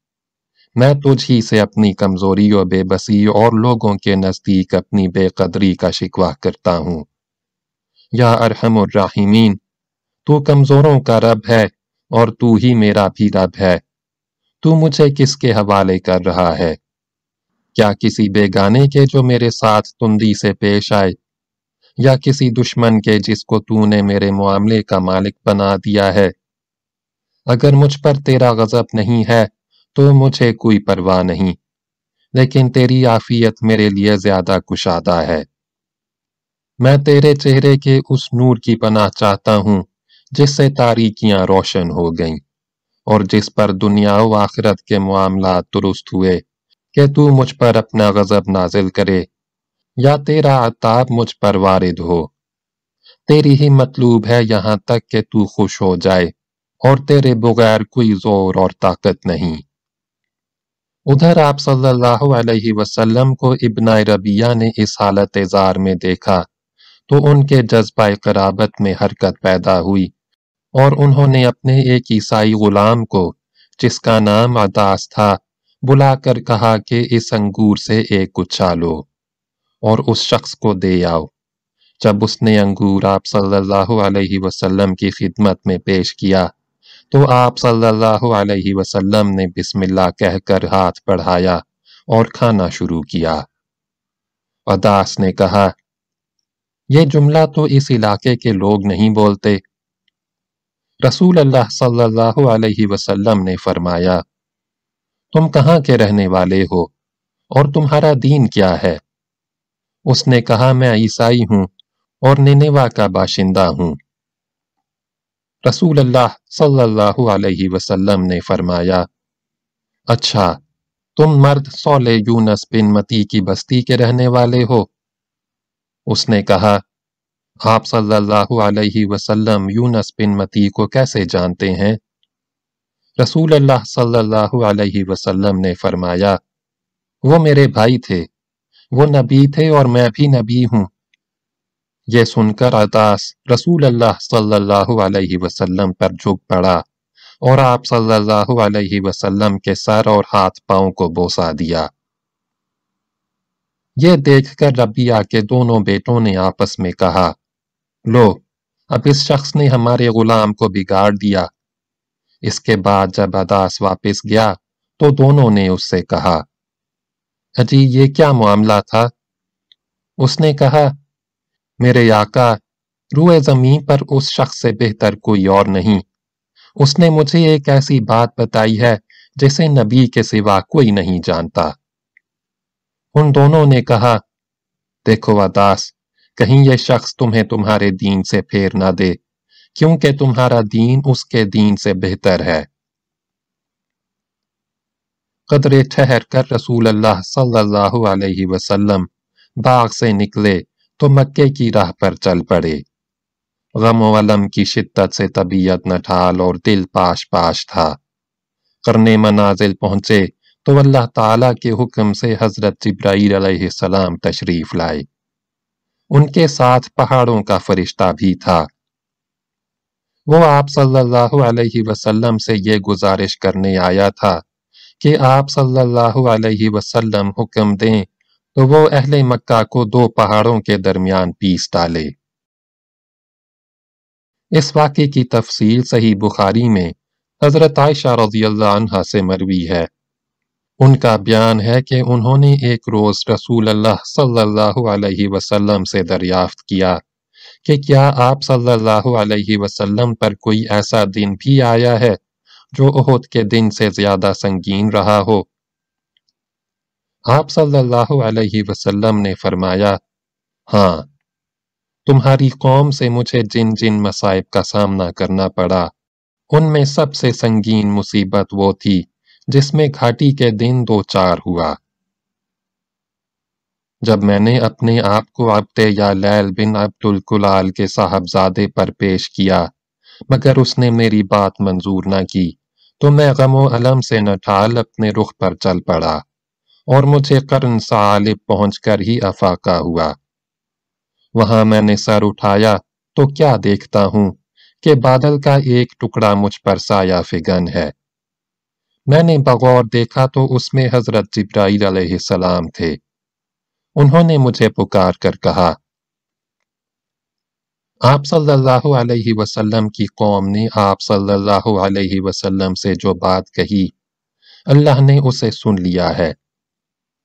میں تجھ ہی سے اپنی کمزوری و بے بسی اور لوگوں کے نزدیک اپنی بے قدری کا شکوہ کرتا ہوں۔ یا ارحم الراحمین، تو کمزوروں کا رب ہے اور تو ہی میرا بھی رب ہے۔ تو مجھے کس کے حوالے کر رہا ہے؟ کیا کسی بے گانے کے جو میرے ساتھ تندی سے پیش آئے یا کسی دشمن کے جس کو تو نے میرے معاملے کا مالک بنا دیا ہے۔ اگر مجھ پر تیرا غضب نہیں ہے، تو مجھے کوئی پرواہ نہیں۔ لیکن تیری عافیت میرے لیے زیادہ کشادہ ہے۔ میں تیرے چہرے کے اس نور کی پناہ چاہتا ہوں، جس سے تاریکیاں روشن ہو گئیں اور جس پر دنیا و آخرت کے معاملات درست ہوئے کہ تو مجھ پر اپنا غضب نازل کرے۔ یا تیرا عطاب مجھ پر وارد ہو۔ تیری ہی مطلوب ہے یہاں تک کہ تو خوش ہو جائے اور تیرے بغیر کوئی زور اور طاقت نہیں۔ ادھر آپ صلی اللہ علیہ وسلم کو ابن ربیہ نے اس حالت ازار میں دیکھا تو ان کے جذبہ قرابت میں حرکت پیدا ہوئی اور انہوں نے اپنے ایک عیسائی غلام کو، جس کا نام عداس تھا، بلا کر کہا کہ اس انگور سے ایک گچھا لو اور اس شخص کو دے آؤ۔ جب اس نے انگور آپ صلی اللہ علیہ وسلم کی خدمت میں پیش کیا، تو آپ صلی اللہ علیہ وسلم نے بسم اللہ کہہ کر ہاتھ بڑھایا اور کھانا شروع کیا۔ اداس نے کہا، یہ جملہ تو اس علاقے کے لوگ نہیں بولتے۔ رسول اللہ صلی اللہ علیہ وسلم نے فرمایا، تم کہاں کے رہنے والے ہو اور تمہارا دین کیا ہے؟ اس نے کہا، میں عیسائی ہوں اور نینوا کا باشندہ ہوں۔ رسول اللہ صلی اللہ علیہ وسلم نے فرمایا اچھا تم مرد سول یونس بن متی کی بستی کے رہنے والے ہو۔ اس نے کہا، آپ صلی اللہ علیہ وسلم یونس بن متی کو کیسے جانتے ہیں؟ رسول اللہ صلی اللہ علیہ وسلم نے فرمایا، وہ میرے بھائی تھے۔ وہ نبی تھے اور میں بھی نبی ہوں۔ یہ سن کر عطاس رسول اللہ صلی اللہ علیہ وسلم پر جھک پڑا اور آپ صلی اللہ علیہ وسلم کے سر اور ہاتھ پاؤں کو بوسا دیا۔ یہ دیکھ کر ربیہ کے دونوں بیٹوں نے آپس میں کہا، لو، اب اس شخص نے ہمارے غلام کو بگاڑ دیا۔ اس کے بعد جب اداس واپس گیا تو دونوں نے اس سے کہا اجی یہ کیا معاملہ تھا؟ اس نے کہا، میرے آقا، روئے زمین پر اس شخص سے بہتر کوئی اور نہیں۔ اس نے مجھے ایک ایسی بات بتائی ہے جسے نبی کے سوا کوئی نہیں جانتا۔ ان دونوں نے کہا، دیکھو اداس، کہیں یہ شخص تمہیں تمہارے دین سے پھیر نہ دے، کیونکہ تمہارا دین اس کے دین سے بہتر ہے۔ قدرے ٹھہر کر رسول اللہ صلی اللہ علیہ وسلم۔ باغ سے نکلے تو مکے کی راہ پر چل پڑے۔ غم و علم کی شدت سے طبیعت نٹھال اور دل پاش پاش تھا۔ کرنے منازل پہنچے تو اللہ تعالی کے حکم سے حضرت جبرائیل علیہ السلام تشریف لائے۔ ان کے ساتھ پہاڑوں کا فرشتہ بھی تھا۔ وہ آپ صلی اللہ علیہ وسلم سے یہ گزارش کرنے آیا تھا کہ آپ صلی اللہ علیہ وسلم حکم دیں تو وہ اہل مکہ کو دو پہاڑوں کے درمیان پیس ڈالے۔ اس واقعے کی تفصیل صحیح بخاری میں حضرت عائشہ رضی اللہ عنہ سے مروی ہے۔ ان کا بیان ہے کہ انہوں نے ایک روز رسول اللہ صلی اللہ علیہ وسلم سے دریافت کیا کہ کیا آپ صلی اللہ علیہ وسلم پر کوئی ایسا دن بھی آیا ہے جو عہد کے دن سے زیادہ سنگین رہا ہو۔ آپ صلی اللہ علیہ وسلم نے فرمایا ہاں تمہاری قوم سے مجھے جن جن مصائب کا سامنا کرنا پڑا، ان میں سب سے سنگین مصیبت وہ تھی جس میں گھاٹی کے دن دو چار ہوا۔ جب میں نے اپنے آپ کو عبد یا لیل بن عبد الکلال کے صاحبزادے پر پیش کیا مگر اس نے میری بات منظور نہ کی۔ تو میں غم و علم سے نٹھال اپنے رخ پر چل پڑا اور مجھے قرن سالب پہنچ کر ہی افاقہ ہوا۔ وہاں میں نے سر اٹھایا تو کیا دیکھتا ہوں کہ بادل کا ایک ٹکڑا مجھ پر سایہ فگن ہے۔ میں نے بغور دیکھا تو اس میں حضرت جبرائیل علیہ السلام تھے۔ انہوں نے مجھے پکار کر کہا آپ صلی اللہ علیہ وسلم کی قوم نے آپ صلی اللہ علیہ وسلم سے جو بات کہی، اللہ نے اسے سن لیا ہے۔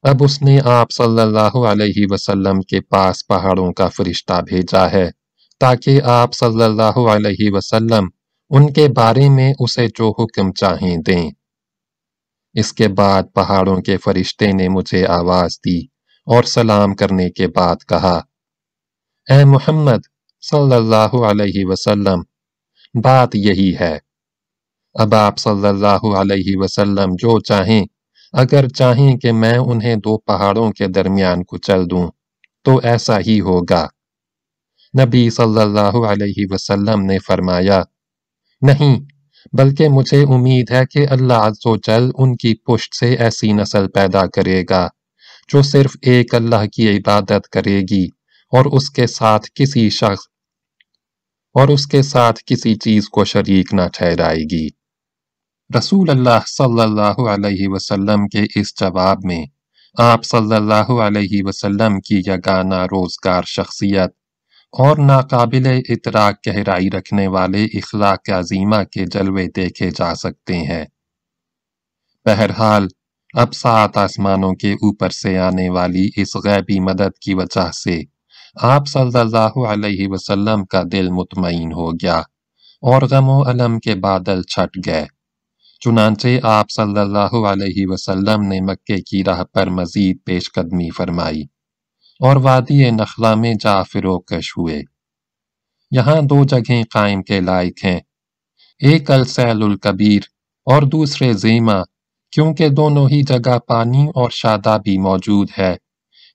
اب اس نے آپ صلی اللہ علیہ وسلم کے پاس پہاڑوں کا فرشتہ بھیجا ہے تاکہ آپ صلی اللہ علیہ وسلم ان کے بارے میں اسے جو حکم چاہیں دیں۔ اس کے بعد پہاڑوں کے فرشتے نے مجھے آواز دی اور سلام کرنے کے بعد کہا، اے محمد صلی اللہ علیہ وسلم، بات یہی ہے۔ اب آپ صلی اللہ علیہ وسلم جو چاہیں، اگر چاہیں کہ میں انہیں دو پہاڑوں کے درمیان کچل دوں، تو ایسا ہی ہوگا۔ نبی صلی اللہ علیہ وسلم نے فرمایا، نہیں، بلکہ مجھے امید ہے کہ اللہ عز و جل ان کی پشت سے ایسی نسل پیدا کرے گا، جو صرف ایک اللہ کی عبادت کرے گی اور اس کے ساتھ کسی شخص اور اس کے ساتھ کسی چیز کو شریک نہ ٹھہرائے گی۔ رسول اللہ صلی اللہ علیہ وسلم کے اس جواب میں آپ صلی اللہ علیہ وسلم کی یگانہ روزگار شخصیت اور ناقابل اطراق گہرائی رکھنے والے اخلاق عظیمہ کے جلوے دیکھے جا سکتے ہیں۔ بہرحال، اب سات آسمانوں کے اوپر سے آنے والی اس غیبی مدد کی وجہ سے آپ صلی اللہ علیہ وسلم کا دل مطمئن ہو گیا اور غم و علم کے بادل چھٹ گئے۔ چنانچہ آپ صلی اللہ علیہ وسلم نے مکے کی راہ پر مزید پیش قدمی فرمائی اور وادی نخلا میں جا فروکش ہوئے۔ یہاں دو جگہیں قائم کے لائق ہیں، ایک السیل الکبیر اور دوسرے زیمہ، کیونکہ دونوں ہی جگہ پانی اور شادابی موجود ہے۔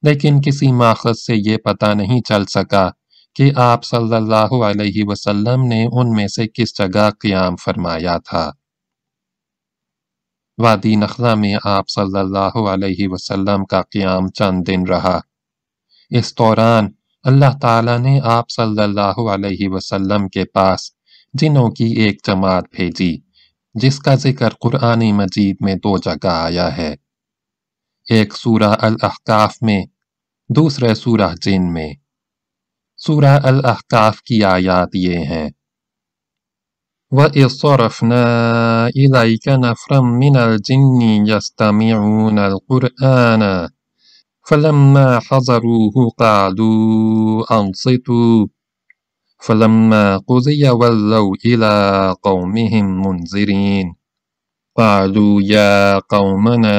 لیکن کسی ماخذ سے یہ پتہ نہیں چل سکا کہ آپ صلی اللہ علیہ وسلم نے ان میں سے کس جگہ قیام فرمایا تھا۔ وادی نخلا میں آپ صلی اللہ علیہ وسلم کا قیام چند دن رہا۔ اس دوران اللہ تعالیٰ نے آپ صلی اللہ علیہ وسلم کے پاس جنوں کی ایک جماعت بھیجی، جس کا ذکر قرآن مجید میں دو جگہ آیا ہے۔ ایک سورہ الاحقاف میں، دوسرے سورہ جن میں۔ سورہ الاحقاف کی آیات یہ ہیں۔ وَإِذْ صَرَفْنَا إِلَيْكَ نَفْرًا مِنَ الْجِنِّ يَسْتَمِعُونَ الْقُرْآنَ فَلَمَّا حَضَرُوهُ قَعْدُوا أَنصِتُوا فلما قضي ولوا إلى قومهم منذرين قالوا يا قومنا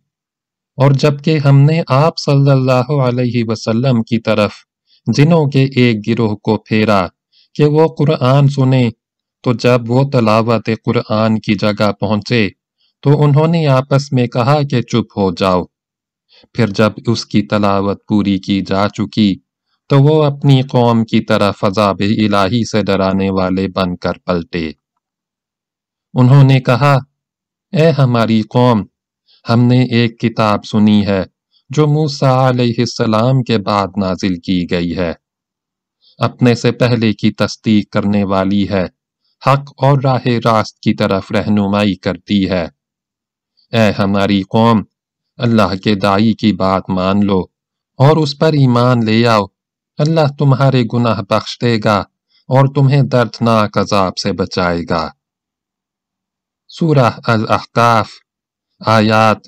اور جبکہ ہم نے آپ صلی اللہ علیہ وسلم کی طرف جنوں کے ایک گروہ کو پھیرا کہ وہ قرآن سنیں، تو جب وہ تلاوت قرآن کی جگہ پہنچے، تو انہوں نے آپس میں کہا کہ چپ ہو جاؤ۔ پھر جب اس کی تلاوت پوری کی جا چکی، تو وہ اپنی قوم کی طرف عذاب الہی سے ڈرانے والے بن کر پلٹے۔ انہوں نے کہا، اے ہماری قوم ہم نے ایک کتاب سنی ہے جو موسیٰ علیہ السلام کے بعد نازل کی گئی ہے۔ اپنے سے پہلے کی تصدیق کرنے والی ہے، حق اور راہ راست کی طرف رہنمائی کرتی ہے۔ اے ہماری قوم، اللہ کے دائی کی بات مان لو اور اس پر ایمان لے آؤ۔ اللہ تمہارے گناہ بخش دے گا اور تمہیں دردناک عذاب سے بچائے گا۔ سورہ الاحقاف آیات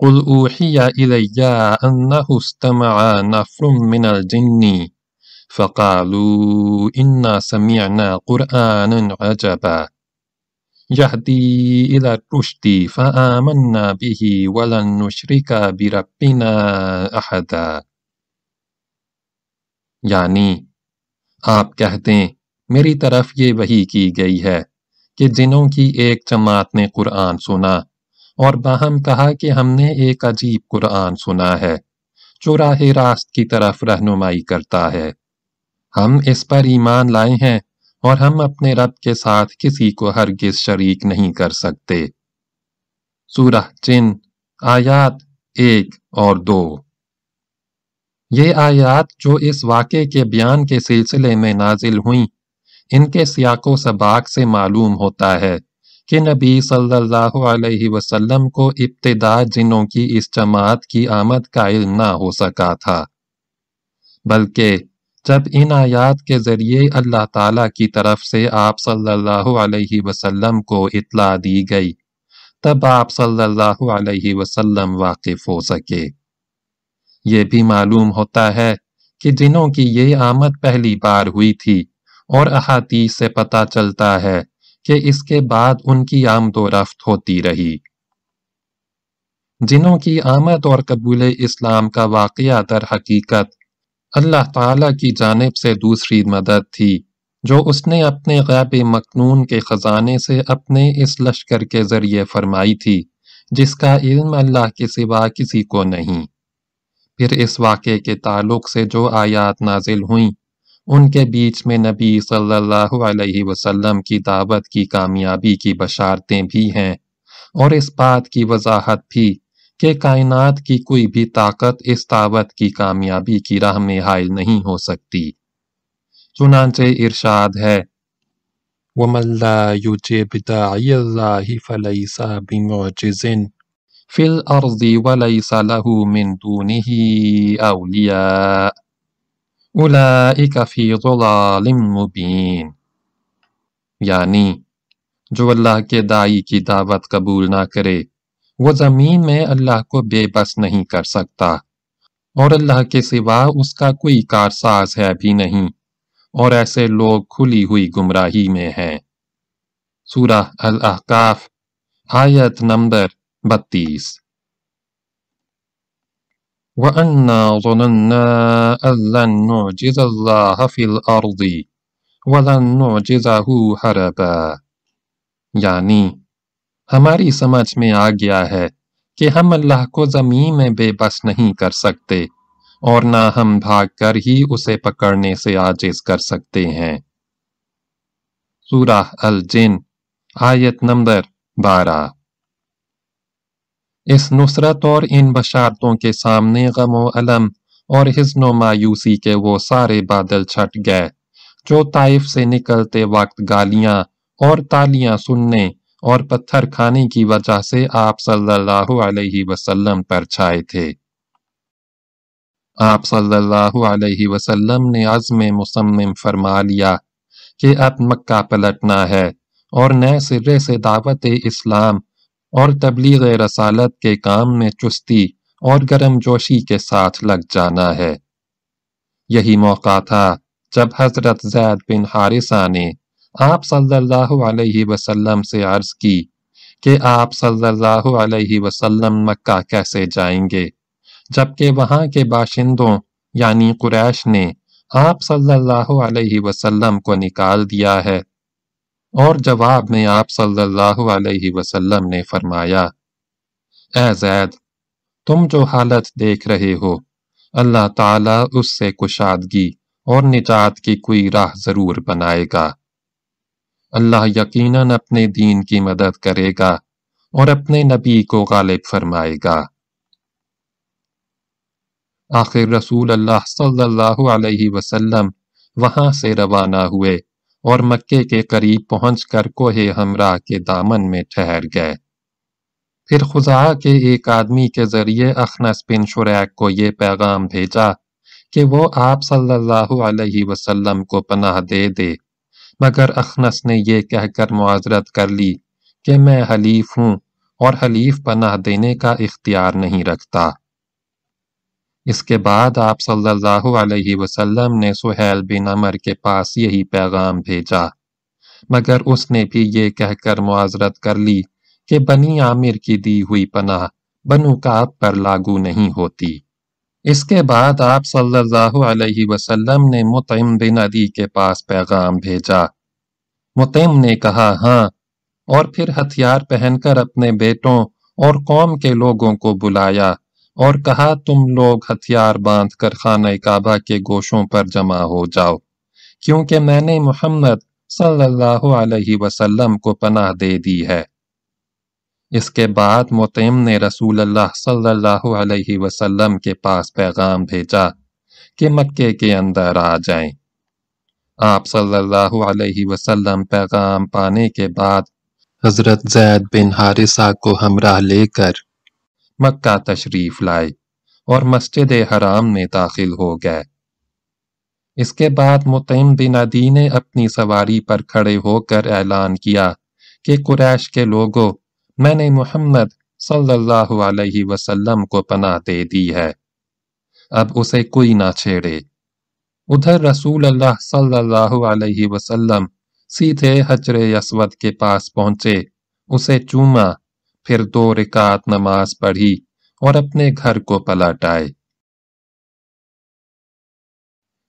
قل أوحي إلي أنه استمع نفر من الجن فقالوا إنا سمعنا قرآنا عجبا يهدي إلى الرشد فآمنا به ولن نشرك بربنا أحدا يعني آپ کہتے ہیں، میری طرف یہ وہی کی گئی ہے کہ جنوں کی ایک جماعت نے قرآن سنا اور باہم کہا کہ ہم نے ایک عجیب قرآن سنا ہے جو راہ راست کی طرف رہنمائی کرتا ہے۔ ہم اس پر ایمان لائے ہیں اور ہم اپنے رب کے ساتھ کسی کو ہرگز شریک نہیں کر سکتے۔ سورہ جن، آیات ایک اور دو۔ یہ آیات جو اس واقعے کے بیان کے سلسلے میں نازل ہوئیں، ان کے سیاق و سباق سے معلوم ہوتا ہے کہ نبی صلی اللہ علیہ وسلم کو ابتدا جنوں کی اس جماعت کی آمد کا علم نہ ہو سکا تھا، بلکہ جب ان آیات کے ذریعے اللہ تعالی کی طرف سے آپ صلی اللہ علیہ وسلم کو اطلاع دی گئی، تب آپ صلی اللہ علیہ وسلم واقف ہو سکے۔ یہ بھی معلوم ہوتا ہے کہ جنوں کی یہ آمد پہلی بار ہوئی تھی اور احادیث سے پتہ چلتا ہے کہ اس کے بعد ان کی آمد و رفت ہوتی رہی۔ جنوں کی آمد اور قبول اسلام کا واقعہ در حقیقت اللہ تعالی کی جانب سے دوسری مدد تھی جو اس نے اپنے غیب مکنون کے خزانے سے اپنے اس لشکر کے ذریعے فرمائی تھی جس کا علم اللہ کے سوا کسی کو نہیں۔ پھر اس واقعے کے تعلق سے جو آیات نازل ہوئیں، ان کے بیچ میں نبی صلی اللہ علیہ وسلم کی دعوت کی کامیابی کی بشارتیں بھی ہیں اور اس بات کی وضاحت بھی کہ کائنات کی کوئی بھی طاقت اس دعوت کی کامیابی کی راہ میں حائل نہیں ہو سکتی۔ چنانچہ ارشاد ہے، وَمَن لَا يُجِبْ دَاعِيَ اللَّهِ فَلَيْسَ بِمُعْجِزٍ فِي الْأَرْضِ وَلَيْسَ لَهُ مِن دُونِهِ أَوْلِيَاءُ. أُولَئِكَ فِي ضَلَالٍ مُبِينٍ. یعنی جو اللہ کے دائی کی دعوت قبول نہ کرے، وہ زمین میں اللہ کو بے بس نہیں کر سکتا۔ اور اللہ کے سوا اس کا کوئی کارساز ہے بھی نہیں۔ اور ایسے لوگ کھلی ہوئی گمراہی میں ہیں۔ سورہ الاحقاف آیت نمبر بتیس وَأَنَّا ظُنَنَّا أَن لَّن نُّعْجِزَ اللَّهَ فِي الْأَرْضِ وَلَن نُّعْجِزَهُ هَرَبًا یعنی ہماری سمجھ میں آ گیا ہے کہ ہم اللہ کو زمین میں بے بس نہیں کر سکتے اور نہ ہم بھاگ کر ہی اسے پکڑنے سے عاجز کر سکتے ہیں۔ سورہ الجن، آیت نمبر بارہ۔ اس نصرت اور ان بشارتوں کے سامنے غم و علم اور حزن و مایوسی کے وہ سارے بادل چھٹ گئے۔ جو طائف سے نکلتے وقت گالیاں اور تالیاں سننے اور پتھر کھانے کی وجہ سے آپ صلی اللہ علیہ وسلم پر چھائے تھے۔ آپ صلی اللہ علیہ وسلم نے عزم مصمم فرما لیا کہ اب مکہ پلٹنا ہے اور نئے سرے سے دعوت اسلام اور تبلیغ رسالت کے کام میں چستی اور گرم جوشی کے ساتھ لگ جانا ہے۔ یہی موقع تھا جب حضرت زید بن حارثہ نے آپ صلی اللہ علیہ وسلم سے عرض کی کہ آپ صلی اللہ علیہ وسلم مکہ کیسے جائیں گے، جبکہ وہاں کے باشندوں یعنی قریش نے آپ صلی اللہ علیہ وسلم کو نکال دیا ہے۔ اور جواب میں آپ صلی اللہ علیہ وسلم نے فرمایا، اے زید، تم جو حالت دیکھ رہے ہو، اللہ تعالیٰ اس سے کشادگی اور نجات کی کوئی راہ ضرور بنائے گا۔ اللہ یقیناً اپنے دین کی مدد کرے گا اور اپنے نبی کو غالب فرمائے گا۔ آخر رسول اللہ صلی اللہ علیہ وسلم وہاں سے روانہ ہوئے۔ اور مکے کے قریب پہنچ کر کوہ ہمراہ کے دامن میں ٹھہر گئے۔ پھر خزا کے ایک آدمی کے ذریعے اخنس بن شریک کو یہ پیغام بھیجا کہ وہ آپ صلی اللہ علیہ وسلم کو پناہ دے دے۔ مگر اخنس نے یہ کہہ کر معذرت کر لی کہ میں حلیف ہوں اور حلیف پناہ دینے کا اختیار نہیں رکھتا۔ اس کے بعد آپ صلی اللہ علیہ وسلم نے سہیل بن عمر کے پاس یہی پیغام بھیجا۔ مگر اس نے بھی یہ کہہ کر معذرت کر لی کہ بنی عامر کی دی ہوئی پناہ بنو کعب پر لاگو نہیں ہوتی۔ اس کے بعد آپ صلی اللہ علیہ وسلم نے متعم بن عدی کے پاس پیغام بھیجا۔ متعم نے کہا ہاں۔ اور پھر ہتھیار پہن کر اپنے بیٹوں اور قوم کے لوگوں کو بلایا۔ اور کہا، تم لوگ ہتھیار باندھ کر خانہ کعبہ کے گوشوں پر جمع ہو جاؤ، کیونکہ میں نے محمد صلی اللہ علیہ وسلم کو پناہ دے دی ہے۔ اس کے بعد متعم نے رسول اللہ صلی اللہ علیہ وسلم کے پاس پیغام بھیجا کہ مکے کے اندر آ جائیں۔ آپ صلی اللہ علیہ وسلم پیغام پانے کے بعد حضرت زید بن حارثہ کو ہمراہ لے کر مکہ تشریف لائے اور مسجد حرام میں داخل ہو گئے۔ اس کے بعد متعم بن عدی نے اپنی سواری پر کھڑے ہو کر اعلان کیا کہ قریش کے لوگوں، میں نے محمد صلی اللہ علیہ وسلم کو پناہ دے دی ہے۔ اب اسے کوئی نہ چھیڑے۔ ادھر رسول اللہ صلی اللہ علیہ وسلم سیدھے حجر اسود کے پاس پہنچے۔ اسے چوما پھر دو رکعت نماز پڑھی اور اپنے گھر کو پلٹ آئے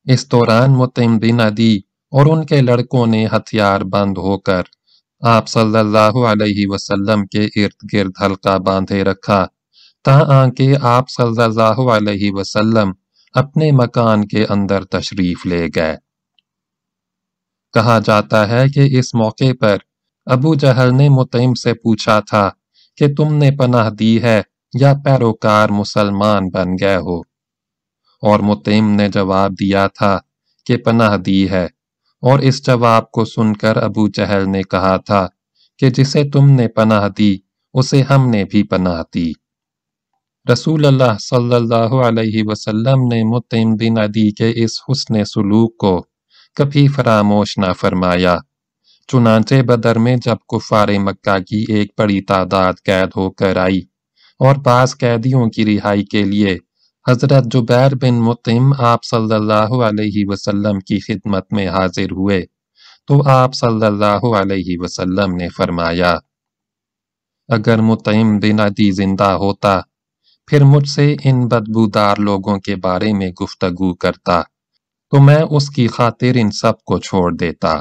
اس دوران متم بن عدی اور ان کے لڑکوں نے ہتھیار بند ہو کر آپ صلی اللہ علیہ وسلم کے ارد گرد حلقہ باندھے رکھا، تاں کہ آپ صلی اللہ علیہ وسلم اپنے مکان کے اندر تشریف لے گئے۔ کہا جاتا ہے کہ اس موقع پر ابو جہل نے متعم سے پوچھا تھا کہ تم نے پناہ دی ہے یا پیروکار مسلمان بن گئے ہو۔ اور متعم نے جواب دیا تھا کہ پناہ دی ہے۔ اور اس جواب کو سن کر ابو جہل نے کہا تھا کہ جسے تم نے پناہ دی، اسے ہم نے بھی پناہ دی۔ رسول اللہ صلی اللہ علیہ وسلم نے متعم بن عدی کے اس حسن سلوک کو کبھی فراموش نہ فرمایا۔ چنانچہ بدر میں جب کفار مکہ کی ایک بڑی تعداد قید ہو کر آئی اور بعض قیدیوں کی رہائی کے لیے حضرت جبیر بن متم آپ صلی اللہ علیہ وسلم کی خدمت میں حاضر ہوئے تو آپ صلی اللہ علیہ وسلم نے فرمایا، اگر متعم بن عدی زندہ ہوتا، پھر مجھ سے ان بدبودار لوگوں کے بارے میں گفتگو کرتا تو میں اس کی خاطر ان سب کو چھوڑ دیتا۔